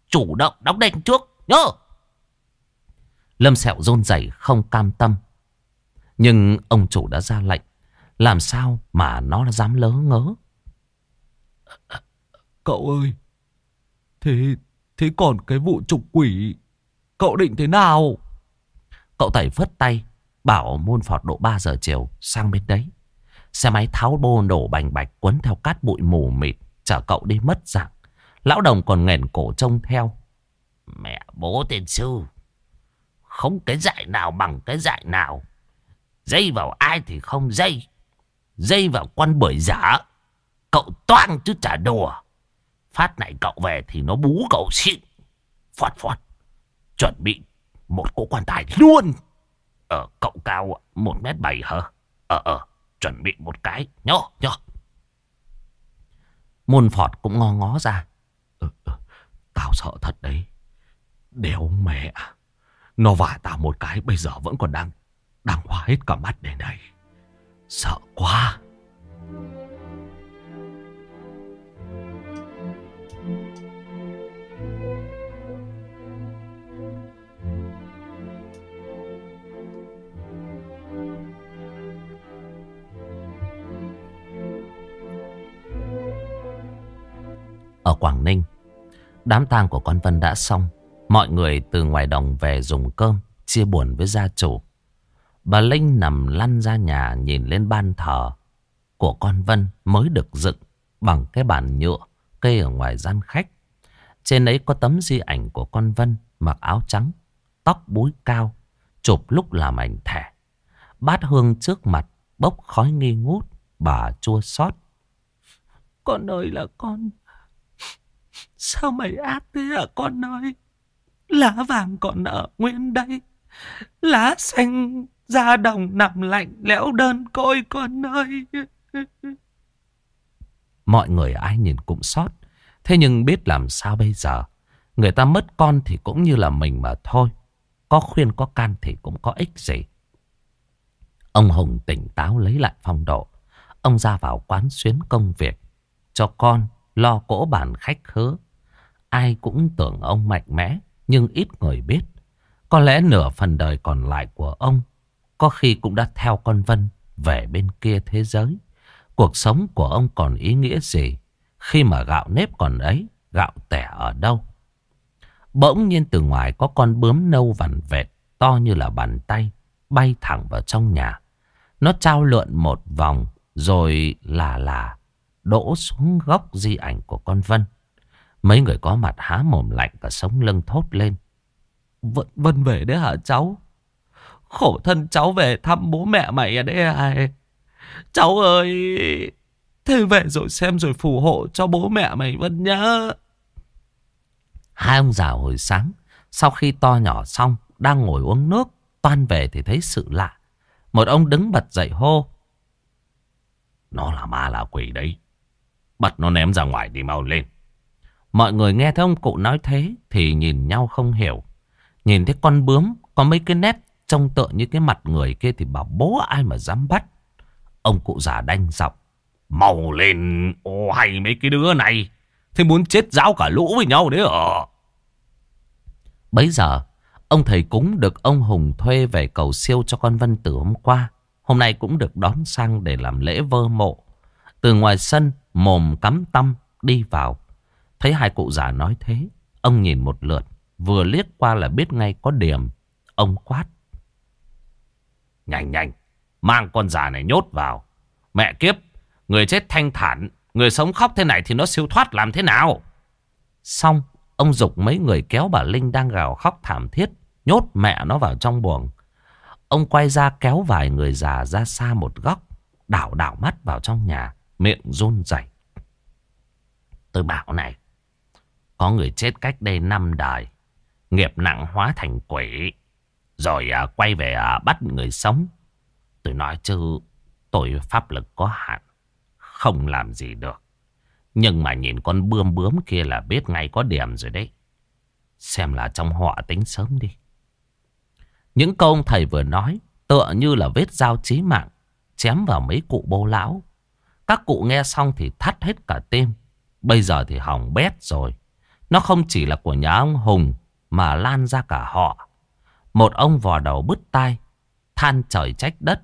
chủ động đóng đèn trước, nhớ. Lâm sẹo rôn rẩy không cam tâm. Nhưng ông chủ đã ra lệnh. Làm sao mà nó dám lớ ngớ Cậu ơi Thế Thế còn cái vụ trục quỷ Cậu định thế nào Cậu tẩy phất tay Bảo môn phọt độ 3 giờ chiều sang bên đấy Xe máy tháo bô nổ bành bạch Quấn theo cát bụi mù mịt, Chở cậu đi mất dạng. Lão đồng còn nghẹn cổ trông theo. Mẹ, bố tên sư. Không cái dạy nào bằng cái dạy nào. Dây vào ai thì không dây. Dây vào con bưởi giả. Cậu toang chứ chả đùa. Phát này cậu về thì nó bú cậu xịn. Phọt phọt Chuẩn bị một cỗ quan tài luôn. Ờ cậu cao một mét bảy hả? Ờ ờ. Chuẩn bị một cái. Nhớ nhớ. Môn phọt cũng ngó ngó ra. Ừ, ừ, Tao sợ thật đấy. Đéo mẹ à. Nó vả tao một cái bây giờ vẫn còn đang Đang hoa hết cả mắt đây. Này Sợ quá. Ở Quảng Ninh. Đám tang của con Vân đã xong. Mọi người từ ngoài đồng về dùng cơm, Chia buồn với gia chủ. Bà Linh nằm lăn ra nhà Nhìn lên ban thờ Của con Vân mới được dựng Bằng cái bàn nhựa, Cây ở ngoài gian khách. Trên ấy có tấm di ảnh của con Vân Mặc áo trắng, Tóc búi cao, Chụp lúc làm ảnh thẻ. Bát hương trước mặt Bốc khói nghi ngút, Bà chua xót. Con ơi là con Sao mày ác thế hả con ơi? Lá vàng còn ở nguyên đây. Lá xanh da đồng nằm lạnh lẽo đơn côi con ơi. Mọi người ai nhìn cũng sót. Thế nhưng biết làm sao bây giờ. Người ta mất con thì cũng như là mình mà thôi. Có khuyên có can thì cũng có ích gì. Ông Hùng tỉnh táo lấy lại phong độ. Ông ra vào quán xuyến công việc. Cho con lo cỗ bản khách khứa. Ai cũng tưởng ông mạnh mẽ, nhưng ít người biết. Có lẽ nửa phần đời còn lại của ông, có khi cũng đã theo con Vân về bên kia thế giới. Cuộc sống của ông còn ý nghĩa gì khi mà gạo nếp còn ấy, gạo tẻ ở đâu? Bỗng nhiên từ ngoài có con bướm nâu vằn vẹt, to như là bàn tay, bay thẳng vào trong nhà. Nó trao lượn một vòng, rồi là là đổ xuống góc di ảnh của con Vân. Mấy người có mặt há mồm lạnh cả sống lưng thốt lên. Vân, Vân về đấy hả cháu? Khổ thân cháu về thăm bố mẹ mày ở đây ai? Cháu ơi! Thế về rồi xem rồi phù hộ cho bố mẹ mày Vân nhá. Hai ông già hồi sáng, sau khi to nhỏ xong, đang ngồi uống nước, toan về thì thấy sự lạ. Một ông đứng bật dậy hô. Nó là ma là quỷ đấy bật nó ném ra ngoài đi mau lên. Mọi người nghe thấy ông cụ nói thế thì nhìn nhau không hiểu. Nhìn thấy con bướm có mấy cái nét trông tựa như cái mặt người kia thì bảo bố ai mà dám bắt. Ông cụ già đanh dọc Mau lên, ô hay mấy cái đứa này. Thế muốn chết giáo cả lũ với nhau đấy ờ Bấy giờ, ông thầy cúng được ông Hùng thuê về cầu siêu cho con Vân tử hôm qua. Hôm nay cũng được đón sang để làm lễ vơ mộ. Từ ngoài sân, mồm cắm tâm đi vào. Thấy hai cụ già nói thế, ông nhìn một lượt, vừa liếc qua là biết ngay có điểm. Ông quát. Nhanh nhanh, mang con già này nhốt vào. Mẹ kiếp, người chết thanh thản, người sống khóc thế này thì nó siêu thoát làm thế nào? Xong, ông dục mấy người kéo bà Linh đang gào khóc thảm thiết, nhốt mẹ nó vào trong buồng. Ông quay ra kéo vài người già ra xa một góc, đảo đảo mắt vào trong nhà, miệng run rẩy. Tôi bảo này, có người chết cách đây năm đời. Nghiệp nặng hóa thành quỷ. Rồi à, quay về à, bắt người sống. Tôi nói chứ tôi pháp lực có hạn. Không làm gì được. Nhưng mà nhìn con bươm bướm kia là biết ngay có điểm rồi đấy. Xem là trong họ tính sớm đi. Những câu ông thầy vừa nói tựa như là vết dao chí mạng chém vào mấy cụ bô lão. Các cụ nghe xong thì thắt hết cả tim. Bây giờ thì hỏng bét rồi. Nó không chỉ là của nhà ông Hùng mà lan ra cả họ. Một ông vò đầu bứt tai, than trời trách đất.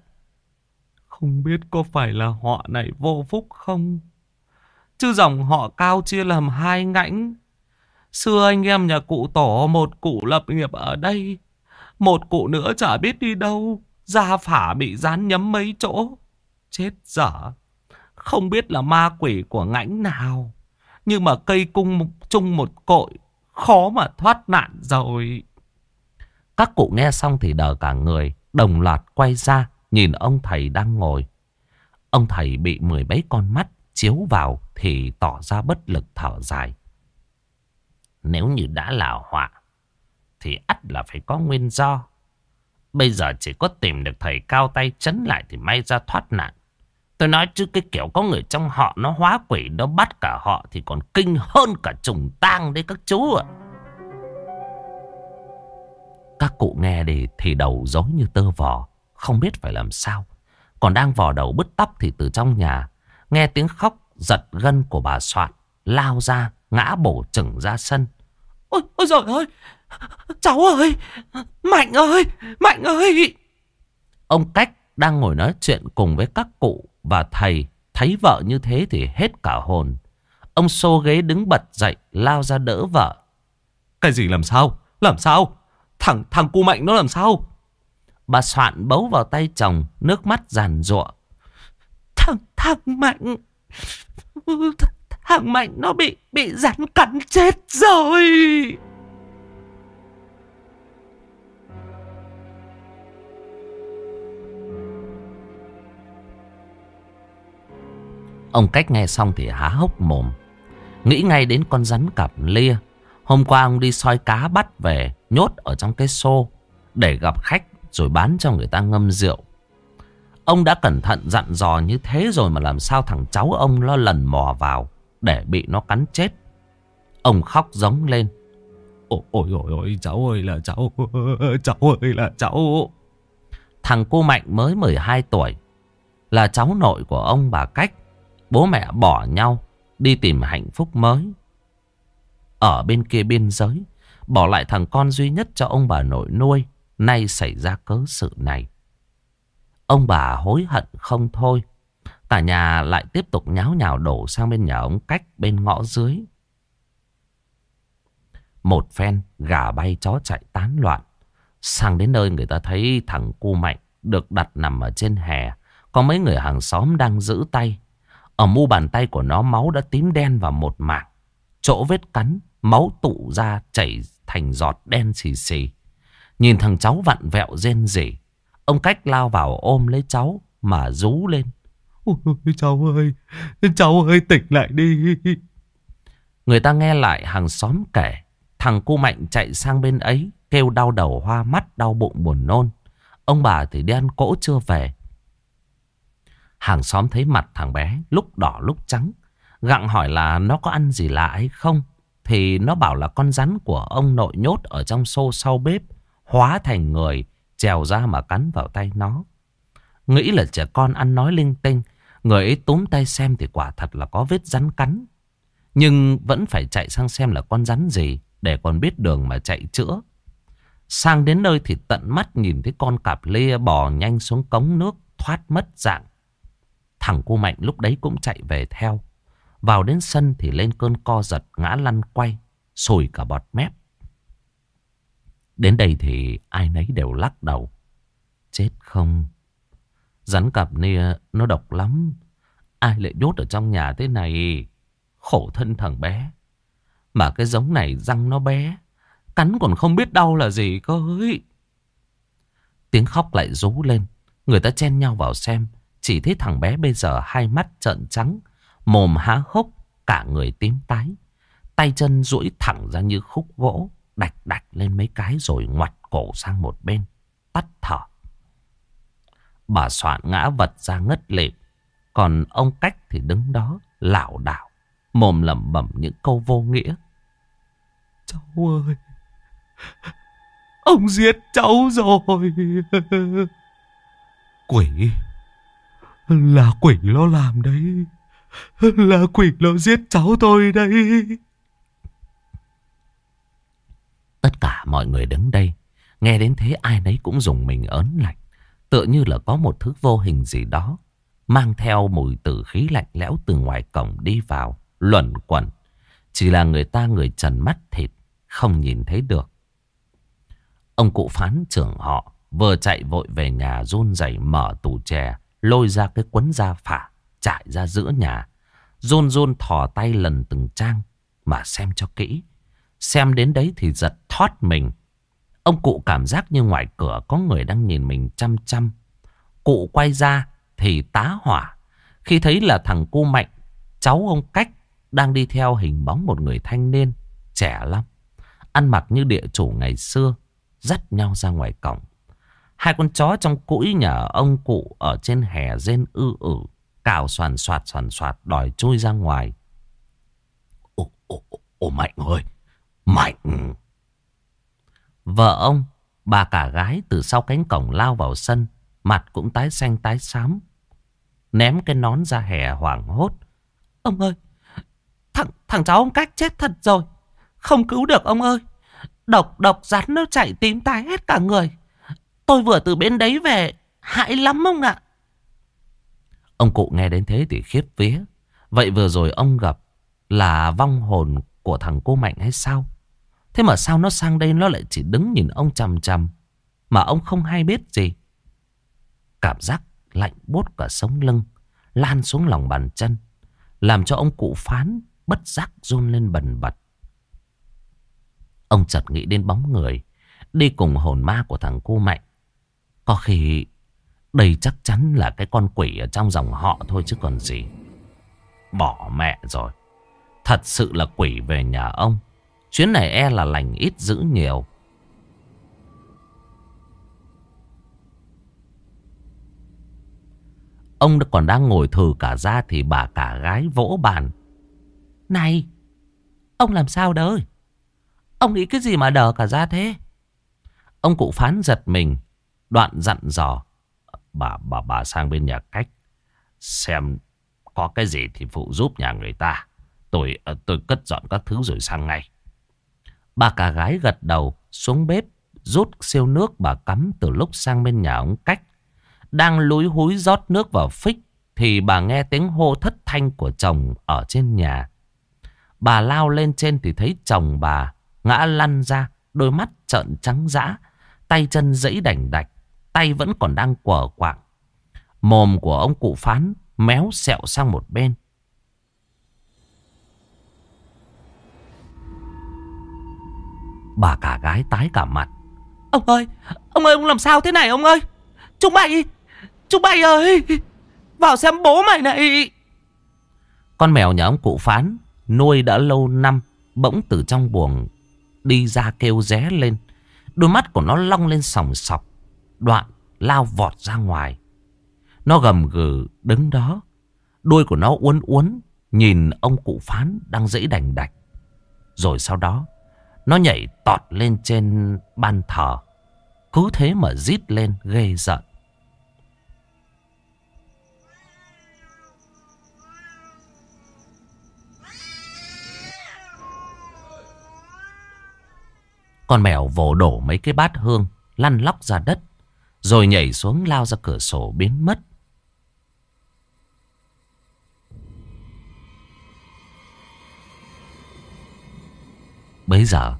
Không, biết có phải là họ này vô phúc không? Chứ dòng họ cao chia làm hai ngãnh. Xưa anh em nhà cụ tổ một cụ lập nghiệp ở đây. Một cụ nữa chả biết đi đâu. Gia phả bị dán nhấm mấy chỗ. Chết dở. Không biết là ma quỷ của ngãnh nào. Nhưng mà cây cung chung một cội. Khó mà thoát nạn rồi. Các cụ nghe xong thì đờ cả người. Đồng loạt quay ra. Nhìn ông thầy đang ngồi. Ông thầy bị mười mấy con mắt chiếu vào thì tỏ ra bất lực thở dài. Nếu như đã là họa, thì ắt là phải có nguyên do. Bây giờ chỉ có tìm được thầy cao tay chấn lại thì may ra thoát nạn. Tôi nói chứ cái kiểu có người trong họ nó hóa quỷ nó bắt cả họ thì còn kinh hơn cả trùng tang đấy các chú ạ. Các cụ nghe đi thì đầu giống như tơ vò, không biết phải làm sao. Còn đang vò đầu bứt tóc thì từ trong nhà, nghe tiếng khóc giật gân của bà soạn, lao ra, ngã bổ chừng ra sân. Ôi, ôi trời ơi, cháu ơi, Mạnh ơi, Mạnh ơi. Ông Cách đang ngồi nói chuyện cùng với các cụ và thầy thấy vợ như thế thì hết cả hồn. Ông xô ghế đứng bật dậy, lao ra đỡ vợ. Cái gì làm sao? Làm sao? Thằng thằng cu Mạnh nó làm sao? Bà soạn bấu vào tay chồng, nước mắt giàn giụa. Thằng, thằng Mạnh... Thằng Mạnh nó bị, bị rắn cắn chết rồi. Ông cách nghe xong thì há hốc mồm. Nghĩ ngay đến con rắn cặp lia. Hôm qua ông đi soi cá bắt về, nhốt ở trong cái xô. Để gặp khách rồi bán cho người ta ngâm rượu. Ông đã cẩn thận dặn dò như thế rồi mà làm sao thằng cháu ông lo lần mò vào để bị nó cắn chết. Ông khóc giống lên. Ôi ôi ôi ôi cháu ơi là cháu, cháu ơi là cháu. Thằng cô Mạnh mới 12 tuổi, là cháu nội của ông bà Cách. Bố mẹ bỏ nhau đi tìm hạnh phúc mới. Ở bên kia biên giới, bỏ lại thằng con duy nhất cho ông bà nội nuôi, nay xảy ra cớ sự này. Ông bà hối hận không thôi. Cả nhà lại tiếp tục nháo nhào đổ sang bên nhà ông cách bên ngõ dưới. Một phen gà bay chó chạy tán loạn. Sang đến nơi người ta thấy thằng cu mạnh được đặt nằm ở trên hè. Có mấy người hàng xóm đang giữ tay. Ở mu bàn tay của nó máu đã tím đen vào một mảng. Chỗ vết cắn, máu tụ ra chảy thành giọt đen xì xì. Nhìn thằng cháu vặn vẹo rên rỉ. Ông cách lao vào ôm lấy cháu mà rú lên. Ôi cháu ơi, cháu ơi tỉnh lại đi. Người ta nghe lại hàng xóm kể. Thằng cu mạnh chạy sang bên ấy, kêu đau đầu hoa mắt, đau bụng buồn nôn. Ông bà thì đi ăn cỗ chưa về. Hàng xóm thấy mặt thằng bé lúc đỏ lúc trắng. Gặng hỏi là nó có ăn gì lạ hay không. Thì nó bảo là con rắn của ông nội nhốt ở trong xô sau bếp. Hóa thành người, trèo ra mà cắn vào tay nó. Nghĩ là trẻ con ăn nói linh tinh. Người ấy túm tay xem thì quả thật là có vết rắn cắn. Nhưng vẫn phải chạy sang xem là con rắn gì để còn biết đường mà chạy chữa. Sang đến nơi thì tận mắt nhìn thấy con cạp lê bò nhanh xuống cống nước thoát mất dạng. Thằng cô Mạnh lúc đấy cũng chạy về theo. Vào đến sân thì lên cơn co giật ngã lăn quay, sùi cả bọt mép. Đến đây thì ai nấy đều lắc đầu. Chết không? Rắn cặp nia nó độc lắm. Ai lại nhốt ở trong nhà thế này? Khổ thân thằng bé. Mà cái giống này răng nó bé. Cắn còn không biết đau là gì cơ ấy. Tiếng khóc lại rú lên. Người ta chen nhau vào xem. Chỉ thấy thằng bé bây giờ hai mắt trợn trắng. Mồm há hốc. Cả người tím tái. Tay chân duỗi thẳng ra như khúc gỗ. Đạch đạch lên mấy cái rồi ngoặt cổ sang một bên. Tắt thở. Bà soạn ngã vật ra ngất lịm. Còn ông cách thì đứng đó lảo đảo. Mồm lẩm bẩm những câu vô nghĩa. Cháu ơi. Ông giết cháu rồi. Quỷ. Là quỷ nó làm đấy. Là quỷ nó giết cháu tôi đây. Tất cả mọi người đứng đây. Nghe đến thế ai nấy cũng dùng mình ớn lạnh. Tựa như là có một thứ vô hình gì đó mang theo mùi tử khí lạnh lẽo từ ngoài cổng đi vào, luẩn quẩn. Chỉ là người ta người trần mắt thịt, không nhìn thấy được. Ông cụ phán trưởng họ vừa chạy vội về nhà run rẩy mở tủ chè, lôi ra cái quấn da phả, trải ra giữa nhà. rôn rôn thò tay lần từng trang mà xem cho kỹ. Xem đến đấy thì giật thoát mình. Ông cụ cảm giác như ngoài cửa có người đang nhìn mình chăm chăm. Cụ quay ra thì tá hỏa. Khi thấy là thằng cu mạnh, cháu ông cách đang đi theo hình bóng một người thanh niên, trẻ lắm. Ăn mặc như địa chủ ngày xưa, dắt nhau ra ngoài cổng. Hai con chó trong cũi nhà ông cụ ở trên hè rên ư ử, cào soàn soạt soàn soạt đòi chui ra ngoài. Ồ, ồ, ồ Mạnh ơi, Mạnh! Vợ ông, bà cả gái từ sau cánh cổng lao vào sân, mặt cũng tái xanh tái xám. Ném cái nón ra hè hoảng hốt. Ông ơi, thằng, thằng cháu ông cách chết thật rồi. Không cứu được ông ơi. Độc độc rắn nó chạy tím tái hết cả người. Tôi vừa từ bên đấy về, hại lắm ông ạ. Ông cụ nghe đến thế thì khiếp vía. Vậy vừa rồi ông gặp là vong hồn của thằng cô Mạnh hay sao? Thế mà sao nó sang đây nó lại chỉ đứng nhìn ông chằm chằm. Mà ông không hay biết gì. Cảm giác lạnh bốt cả sống lưng. Lan xuống lòng bàn chân. Làm cho ông cụ phán bất giác run lên bần bật. Ông chợt nghĩ đến bóng người. Đi cùng hồn ma của thằng cô Mạnh. Có khi đây chắc chắn là cái con quỷ ở trong dòng họ thôi chứ còn gì. Bỏ mẹ rồi. Thật sự là quỷ về nhà ông. Chuyến này e là lành ít dữ nhiều. Ông còn đang ngồi thử cả ra thì bà cả gái vỗ bàn. Này, ông làm sao đời? Ông nghĩ cái gì mà đờ cả ra thế? Ông cụ phán giật mình, đoạn dặn dò. Bà, bà, bà sang bên nhà cách, xem có cái gì thì phụ giúp nhà người ta. Tôi, ờ, tôi cất dọn các thứ rồi sang ngay. Bà cả gái gật đầu xuống bếp rút siêu nước bà cắm từ lúc sang bên nhà ông cách. Đang lúi húi rót nước vào phích thì bà nghe tiếng hô thất thanh của chồng ở trên nhà. Bà lao lên trên thì thấy chồng bà ngã lăn ra, đôi mắt trợn trắng dã, tay chân dẫy đành đạch, tay vẫn còn đang quở quạng. Mồm của ông cụ phán méo sẹo sang một bên. Bà cả gái tái cả mặt. Ông ơi, ông ơi, ông làm sao thế này ông ơi? Chúng mày, chúng mày ơi, vào xem bố mày này. Con mèo nhà ông cụ phán, nuôi đã lâu năm, bỗng từ trong buồng đi ra kêu ré lên. Đôi mắt của nó long lên sòng sọc, đoạn lao vọt ra ngoài. Nó gầm gừ đứng đó, đuôi của nó uốn uốn, nhìn ông cụ phán đang dãy đành đạch. Rồi sau đó, nó nhảy tọt lên trên ban thờ. Cứ thế mà rít lên ghê giận. Con mèo vồ đổ mấy cái bát hương, lăn lóc ra đất, rồi nhảy xuống lao ra cửa sổ biến mất. Bây giờ,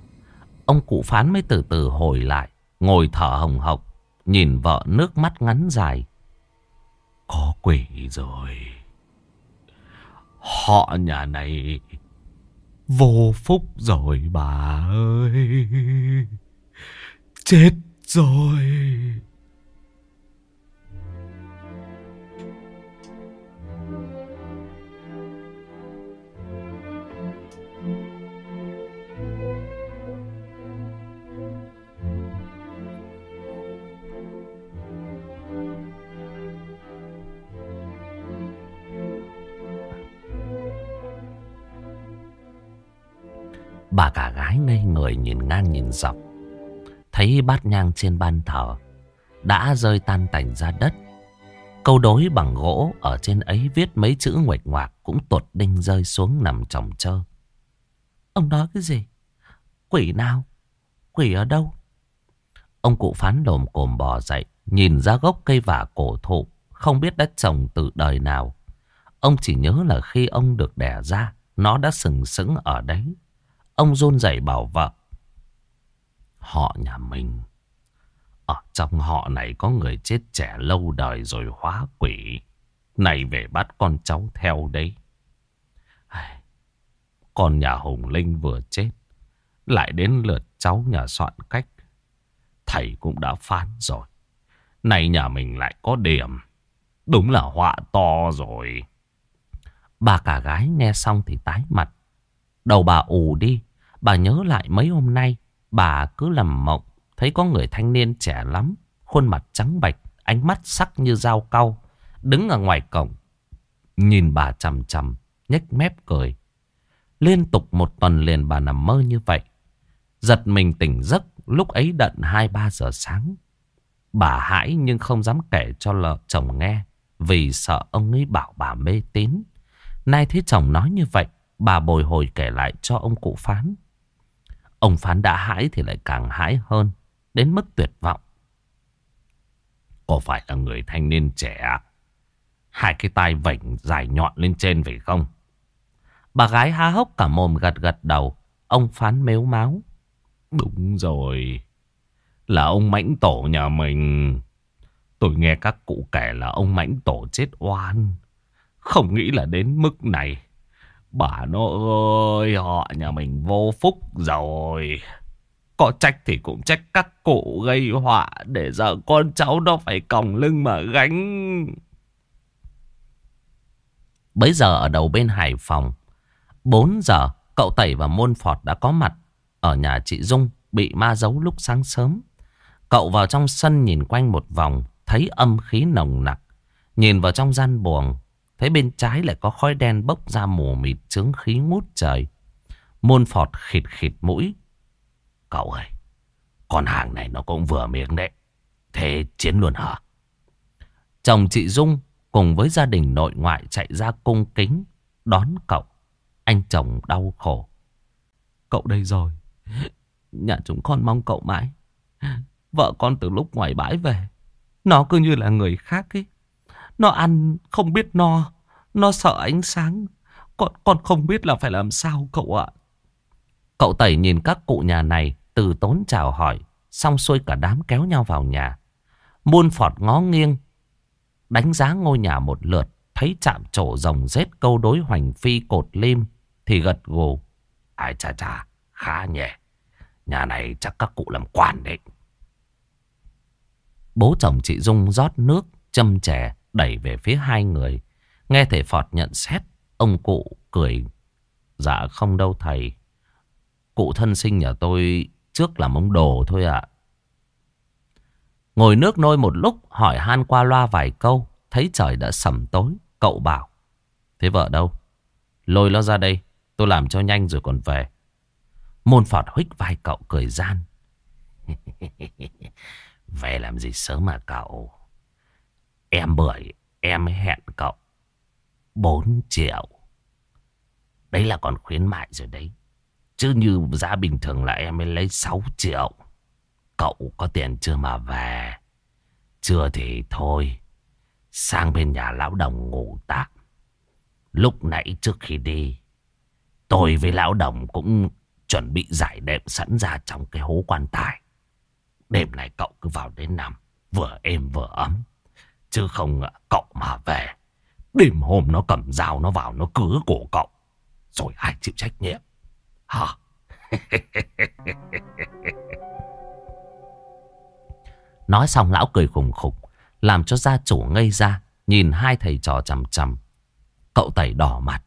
ông cụ phán mới từ từ hồi lại, ngồi thở hồng hộc, nhìn vợ nước mắt ngắn dài. Có quỷ rồi. Họ nhà này vô phúc rồi bà ơi. Chết rồi. Bà cả gái ngây người nhìn ngang nhìn dọc. Thấy bát nhang trên ban thờ đã rơi tan tành ra đất. Câu đối bằng gỗ ở trên ấy viết mấy chữ nguệch ngoạc cũng tột đinh rơi xuống nằm chồng trơ. Ông nói cái gì? Quỷ nào? Quỷ ở đâu? Ông cụ phán lồm cồm bò dậy, nhìn ra gốc cây vả cổ thụ, không biết đã trồng từ đời nào. Ông chỉ nhớ là khi ông được đẻ ra, nó đã sừng sững ở đấy. Ông run rẩy bảo vợ. Họ nhà mình, ở trong họ này có người chết trẻ lâu đời rồi hóa quỷ. Này về bắt con cháu theo đấy. Con nhà Hùng Linh vừa chết. Lại đến lượt cháu nhà soạn cách. Thầy cũng đã phán rồi. Này nhà mình lại có điểm. Đúng là họa to rồi. Bà cả gái nghe xong thì tái mặt. Đầu bà ù đi. Bà nhớ lại mấy hôm nay. Bà cứ làm mộng. Thấy có người thanh niên trẻ lắm. Khuôn mặt trắng bạch. Ánh mắt sắc như dao cau. Đứng ở ngoài cổng. Nhìn bà chầm chầm. nhếch mép cười. Liên tục một tuần liền bà nằm mơ như vậy. Giật mình tỉnh giấc. Lúc ấy đận 2-3 giờ sáng. Bà hãi nhưng không dám kể cho lợ chồng nghe. Vì sợ ông ấy bảo bà mê tín. Nay thấy chồng nói như vậy. Bà bồi hồi kể lại cho ông cụ phán. Ông phán đã hãi thì lại càng hãi hơn. Đến mức tuyệt vọng. Có phải là người thanh niên trẻ Hai cái tai vảnh dài nhọn lên trên phải không Bà gái há hốc cả mồm gật gật đầu, Ông phán mếu máu Đúng rồi Là ông mãnh tổ nhà mình Tôi nghe các cụ kể là ông mãnh tổ chết oan Không nghĩ là đến mức này Bà nó ơi, họ nhà mình vô phúc rồi. Có trách thì cũng trách các cụ gây họa Để giờ con cháu nó phải còng lưng mà gánh. Bấy giờ ở đầu bên Hải Phòng 4 giờ cậu Tẩy và Môn Phọt đã có mặt Ở nhà chị Dung bị ma giấu lúc sáng sớm. Cậu vào trong sân nhìn quanh một vòng, Thấy âm khí nồng nặc. Nhìn vào trong gian buồng Thấy bên trái lại có khói đen bốc ra mù mịt trướng khí ngút trời Môn Phọt khịt khịt mũi Cậu ơi Con hàng này nó cũng vừa miếng đấy Thế chiến luôn hả Chồng chị Dung cùng với gia đình nội ngoại chạy ra cung kính đón cậu. Anh chồng đau khổ. Cậu đây rồi. Nhà chúng con mong cậu mãi. Vợ con từ lúc ngoài bãi về. Nó cứ như là người khác ấy. Nó ăn không biết no. Nó sợ ánh sáng. Con, con không biết là phải làm sao cậu ạ. Cậu Tẩy nhìn các cụ nhà này từ tốn chào hỏi. Xong xuôi cả đám kéo nhau vào nhà. Muôn phọt ngó nghiêng Đánh giá ngôi nhà một lượt Thấy chạm trổ rồng rết câu đối hoành phi cột lim Thì gật gù Ai cha cha khá nhẹ Nhà này chắc các cụ làm quan đấy Bố chồng chị Dung rót nước Châm chè đẩy về phía hai người Nghe thầy Phọt nhận xét, Ông cụ cười Dạ không đâu thầy Cụ thân sinh nhà tôi Trước làm ông đồ thôi ạ Ngồi nước nôi một lúc, hỏi han qua loa vài câu. Thấy trời đã sầm tối. Cậu bảo. Thế vợ đâu? Lôi nó ra đây. Tôi làm cho nhanh rồi còn về. Môn phọt huých vai cậu cười gian. về làm gì sớm mà cậu? Em bưởi, em hẹn cậu. 4 triệu. Đấy là còn khuyến mại rồi đấy. Chứ như giá bình thường là em mới lấy 6 triệu. Cậu có tiền chưa mà về? Chưa thì thôi. Sang bên nhà lão đồng ngủ tạm. Lúc nãy trước khi đi, tôi với lão đồng cũng chuẩn bị giải đệm sẵn ra trong cái hố quan tài. Đêm này cậu cứ vào đến nằm, vừa êm vừa ấm. Chứ không cậu mà về. Đêm hôm nó cầm dao nó vào nó cứa cổ cậu. Rồi ai chịu trách nhiệm? Hả? Nói xong lão cười khùng khục. Làm cho gia chủ ngây ra. Nhìn hai thầy trò chằm chằm. Cậu tẩy đỏ mặt.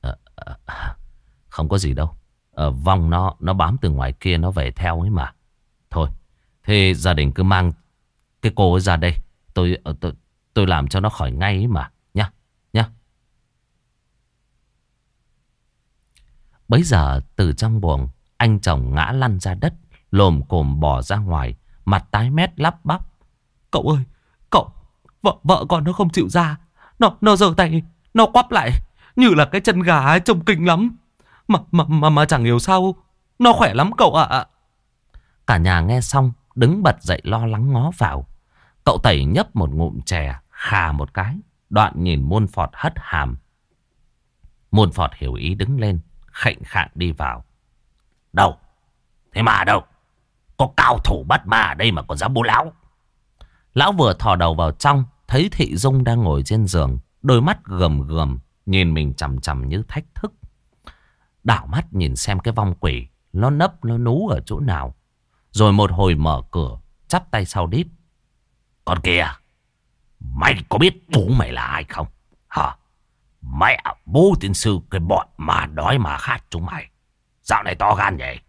À, à, không có gì đâu. À, vong nó nó bám từ ngoài kia nó về theo ấy mà. Thôi. Thế gia đình cứ mang cái cô ấy ra đây. Tôi tôi tôi làm cho nó khỏi ngay ấy mà. Nhá. Nhá. Bấy giờ từ trong buồng. Anh chồng ngã lăn ra đất. Lồm cồm bỏ ra ngoài. Mặt tái mét lắp bắp. Cậu ơi, cậu, vợ vợ con nó không chịu ra. Nó nó giơ tay, nó quắp lại. Như là cái chân gà ấy, trông kinh lắm. Mà, mà, mà, mà chẳng hiểu sao. Nó khỏe lắm cậu ạ. Cả nhà nghe xong, đứng bật dậy lo lắng ngó vào. Cậu tẩy nhấp một ngụm chè, khà một cái. Đoạn nhìn muôn phọt hất hàm. Muôn phọt hiểu ý đứng lên. Khệnh khạng đi vào. Đâu? Thế mà đâu? Có cao thủ bắt ma ở đây mà còn dám bố lão. Lão vừa thò đầu vào trong. Thấy Thị Dung đang ngồi trên giường. Đôi mắt gầm gầm. Nhìn mình chằm chằm như thách thức. Đảo mắt nhìn xem cái vong quỷ. Nó nấp, nó nú ở chỗ nào. Rồi một hồi mở cửa. Chắp tay sau đít. Con kia. Mày có biết bố mày là ai không? Hả? Mẹ bố tiên sư cái bọn mà đói mà khát chúng mày. Dạo này to gan vậy.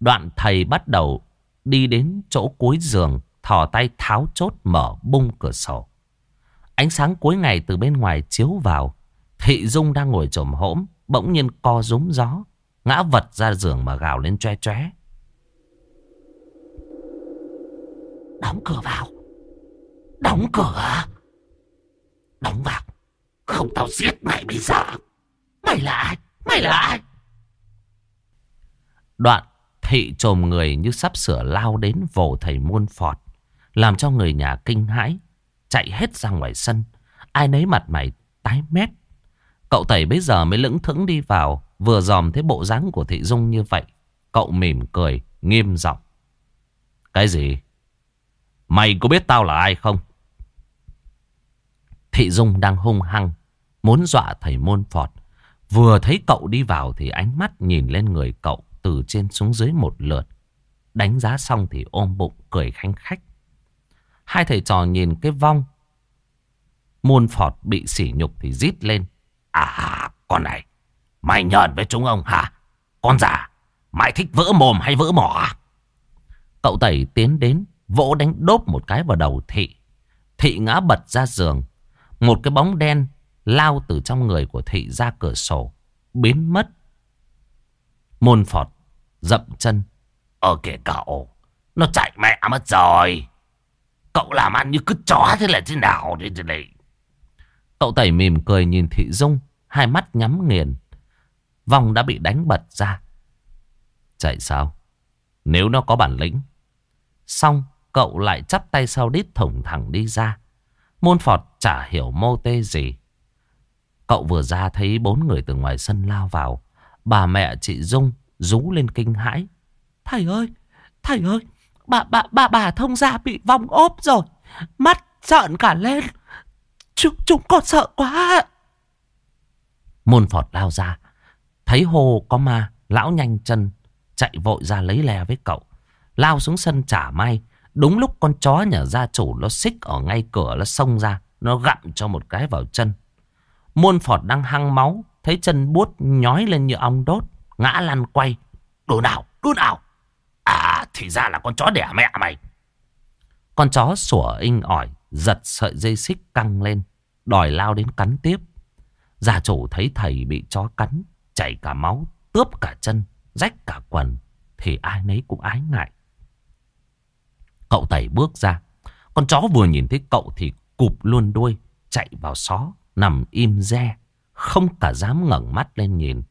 Đoạn thầy bắt đầu đi đến chỗ cuối giường, thò tay tháo chốt mở bung cửa sổ. Ánh sáng cuối ngày từ bên ngoài chiếu vào. Thị Dung đang ngồi trồm hỗm, bỗng nhiên co rúm gió, ngã vật ra giường mà gào lên tre tre. Đóng cửa vào. Đóng cửa. À? Đóng vào. Không tao giết mày bây giờ. Mày là ai? Mày là ai? Đoạn thị trồm người như sắp sửa lao đến vồ thầy muôn phọt. Làm cho người nhà kinh hãi. Chạy hết ra ngoài sân. Ai nấy mặt mày tái mét. Cậu tẩy bây giờ mới lững thững đi vào. Vừa dòm thấy bộ dáng của thị dung như vậy. Cậu mỉm cười, nghiêm giọng Cái gì? Mày có biết tao là ai không? Thị Dung đang hung hăng, muốn dọa thầy môn phọt. Vừa thấy cậu đi vào thì ánh mắt nhìn lên người cậu từ trên xuống dưới một lượt. Đánh giá xong thì ôm bụng cười khanh khách. Hai thầy trò nhìn cái vong. Môn phọt bị sỉ nhục thì rít lên. À, con này, mày nhờn với chúng ông hả? Con già, mày thích vỡ mồm hay vỡ mỏ à? Cậu tẩy tiến đến, vỗ đánh đốp một cái vào đầu thị. Thị ngã bật ra giường. Một cái bóng đen lao từ trong người của thị ra cửa sổ, biến mất. Môn phọt dậm chân. Ờ kìa cậu, nó chạy mẹ mất rồi. Cậu làm ăn như cứ chó thế là thế nào thế này? Cậu tẩy mỉm cười nhìn thị dung, hai mắt nhắm nghiền. Vòng đã bị đánh bật ra. Chạy sao? Nếu nó có bản lĩnh. Xong, cậu lại chắp tay sau đít thủng thẳng đi ra. Môn Phọt chả hiểu mô tê gì. Cậu vừa ra thấy bốn người từ ngoài sân lao vào. Bà mẹ chị Dung rú lên kinh hãi. Thầy ơi, thầy ơi, bà bà bà bà thông gia bị vong ốp rồi. Mắt trợn cả lên. Chúng, chúng con sợ quá. Môn Phọt lao ra. Thấy hồ có ma, lão nhanh chân chạy vội ra lấy lè với cậu. Lao xuống sân trả may. Đúng lúc con chó nhà gia chủ nó xích ở ngay cửa nó xông ra. Nó gặm cho một cái vào chân. Muôn phọt đang hăng máu. Thấy chân buốt nhói lên như ong đốt. Ngã lăn quay. Đồ nào, đồ nào. À thì ra là con chó đẻ mẹ mày. Con chó sủa inh ỏi. Giật sợi dây xích căng lên. Đòi lao đến cắn tiếp. Gia chủ thấy thầy bị chó cắn. Chảy cả máu. Tướp cả chân. Rách cả quần. Thì ai nấy cũng ái ngại. Cậu tẩy bước ra. Con chó vừa nhìn thấy cậu thì cụp luôn đuôi. Chạy vào xó. Nằm im re. Không cả dám ngẩng mắt lên nhìn.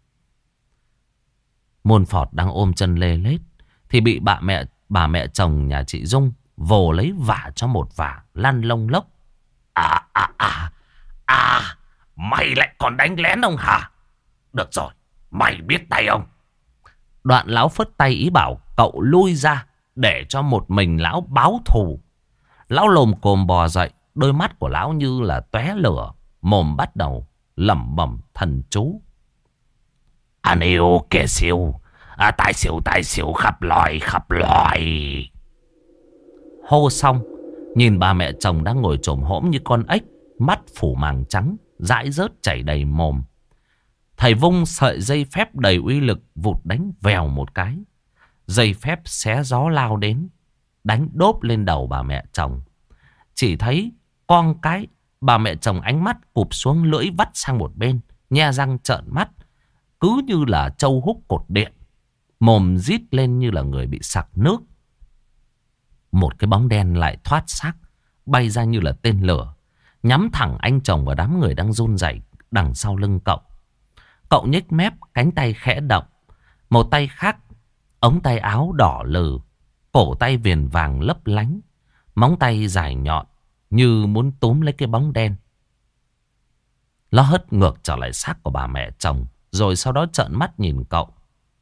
Môn Phọt đang ôm chân lê lết. Thì bị bà mẹ bà mẹ chồng nhà chị Dung vồ lấy vả cho một vả lăn lông lốc. À à à à mày lại còn đánh lén ông hả? Được rồi, mày biết tay ông. Đoạn lão phất tay ý bảo cậu lui ra để cho một mình lão báo thù. Lão lồm cồm bò dậy, đôi mắt của lão như là tóe lửa, mồm bắt đầu lẩm bẩm thần chú. Anh yêu kẻ siêu, à, tài siêu tài siêu khắp loài khắp loài. Hô xong, nhìn bà mẹ chồng đang ngồi trồm hỗm như con ếch, mắt phủ màng trắng, dãi rớt chảy đầy mồm. Thầy vung sợi dây phép đầy uy lực vụt đánh vèo một cái. Dây phép xé gió lao đến, đánh đốp lên đầu bà mẹ chồng. Chỉ thấy con cái, bà mẹ chồng ánh mắt cụp xuống lưỡi vắt sang một bên, nhe răng trợn mắt, cứ như là trâu hút cột điện. Mồm rít lên như là người bị sặc nước. Một cái bóng đen lại thoát xác, bay ra như là tên lửa, nhắm thẳng anh chồng và đám người đang run rẩy đằng sau lưng cậu. Cậu nhếch mép, cánh tay khẽ động. Một tay khác, ống tay áo đỏ lừ, cổ tay viền vàng lấp lánh, móng tay dài nhọn, như muốn túm lấy cái bóng đen. Nó hất ngược trở lại xác của bà mẹ chồng. Rồi sau đó trợn mắt nhìn cậu.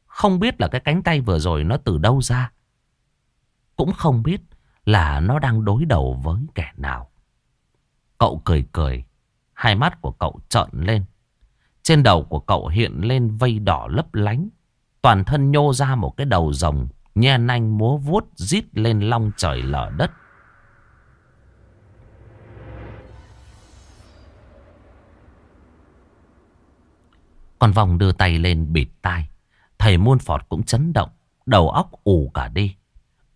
Không biết là cái cánh tay vừa rồi nó từ đâu ra. Cũng không biết là nó đang đối đầu với kẻ nào. Cậu cười cười. Hai mắt của cậu trợn lên. Trên đầu của cậu hiện lên vây đỏ lấp lánh. Toàn thân nhô ra một cái đầu rồng. Nhe nanh múa vuốt rít lên long trời lở đất. Con vòng đưa tay lên bịt tai. Thầy muôn phọt cũng chấn động. Đầu óc ù cả đi.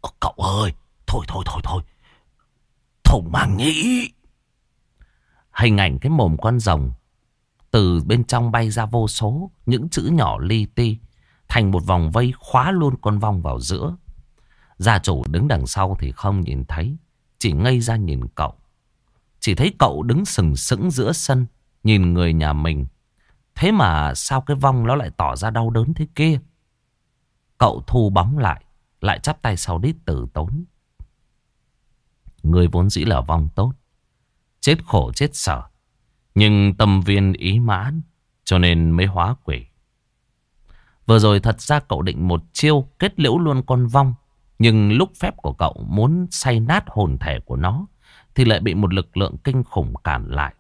Ô, cậu ơi, thôi thôi thôi thôi. Thùng mang nhĩ. Hình ảnh cái mồm con rồng. Từ bên trong bay ra vô số. Những chữ nhỏ li ti. Thành một vòng vây khóa luôn con vong vào giữa. Gia chủ đứng đằng sau thì không nhìn thấy. Chỉ ngây ra nhìn cậu. Chỉ thấy cậu đứng sừng sững giữa sân. Nhìn người nhà mình. Thế mà sao cái vong nó lại tỏ ra đau đớn thế kia? Cậu thu bóng lại, lại chắp tay sau đít tử tốn. Người vốn dĩ là vong tốt, chết khổ chết sở. Nhưng tâm viên ý mãn, cho nên mới hóa quỷ. Vừa rồi thật ra cậu định một chiêu kết liễu luôn con vong. Nhưng lúc phép của cậu muốn say nát hồn thể của nó, thì lại bị một lực lượng kinh khủng cản lại.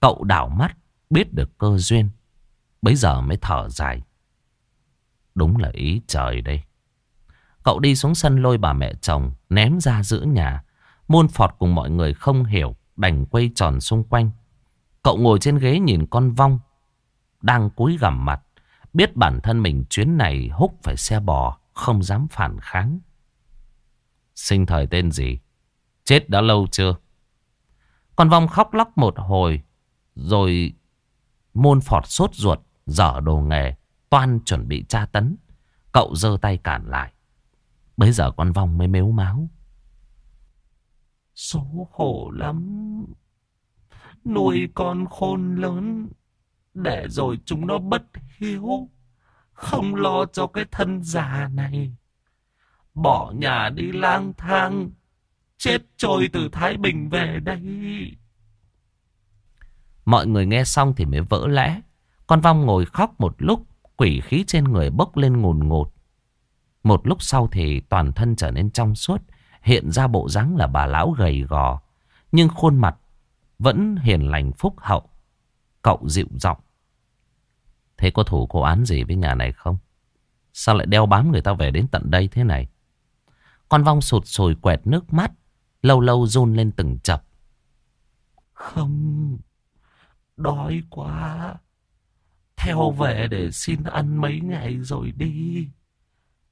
Cậu đảo mắt, biết được cơ duyên. Bây giờ mới thở dài. Đúng là ý trời đây. Cậu đi xuống sân lôi bà mẹ chồng, ném ra giữa nhà. Môn phọt cùng mọi người không hiểu, đành quay tròn xung quanh. Cậu ngồi trên ghế nhìn con vong, đang cúi gằm mặt. Biết bản thân mình chuyến này húc phải xe bò, không dám phản kháng. Sinh thời tên gì? Chết đã lâu chưa? Con vong khóc lóc một hồi, rồi môn phọt sốt ruột, dở đồ nghề, toan chuẩn bị tra tấn. Cậu giơ tay cản lại. Bây giờ con vong mới mếu máu. Số khổ lắm. Nuôi con khôn lớn. Để rồi chúng nó bất hiếu. Không lo cho cái thân già này. Bỏ nhà đi lang thang. Chết trôi từ Thái Bình về đây. Mọi người nghe xong thì mới vỡ lẽ. Con vong ngồi khóc một lúc, quỷ khí trên người bốc lên ngùn ngụt. Một lúc sau thì toàn thân trở nên trong suốt, hiện ra bộ dáng là bà lão gầy gò. Nhưng khuôn mặt vẫn hiền lành phúc hậu. Cậu dịu giọng Thế có thủ cô án gì với nhà này không? Sao lại đeo bám người ta về đến tận đây thế này? Con vong sụt sùi quẹt nước mắt, lâu lâu run lên từng chập. Không, đói quá. Theo về để xin ăn mấy ngày rồi đi.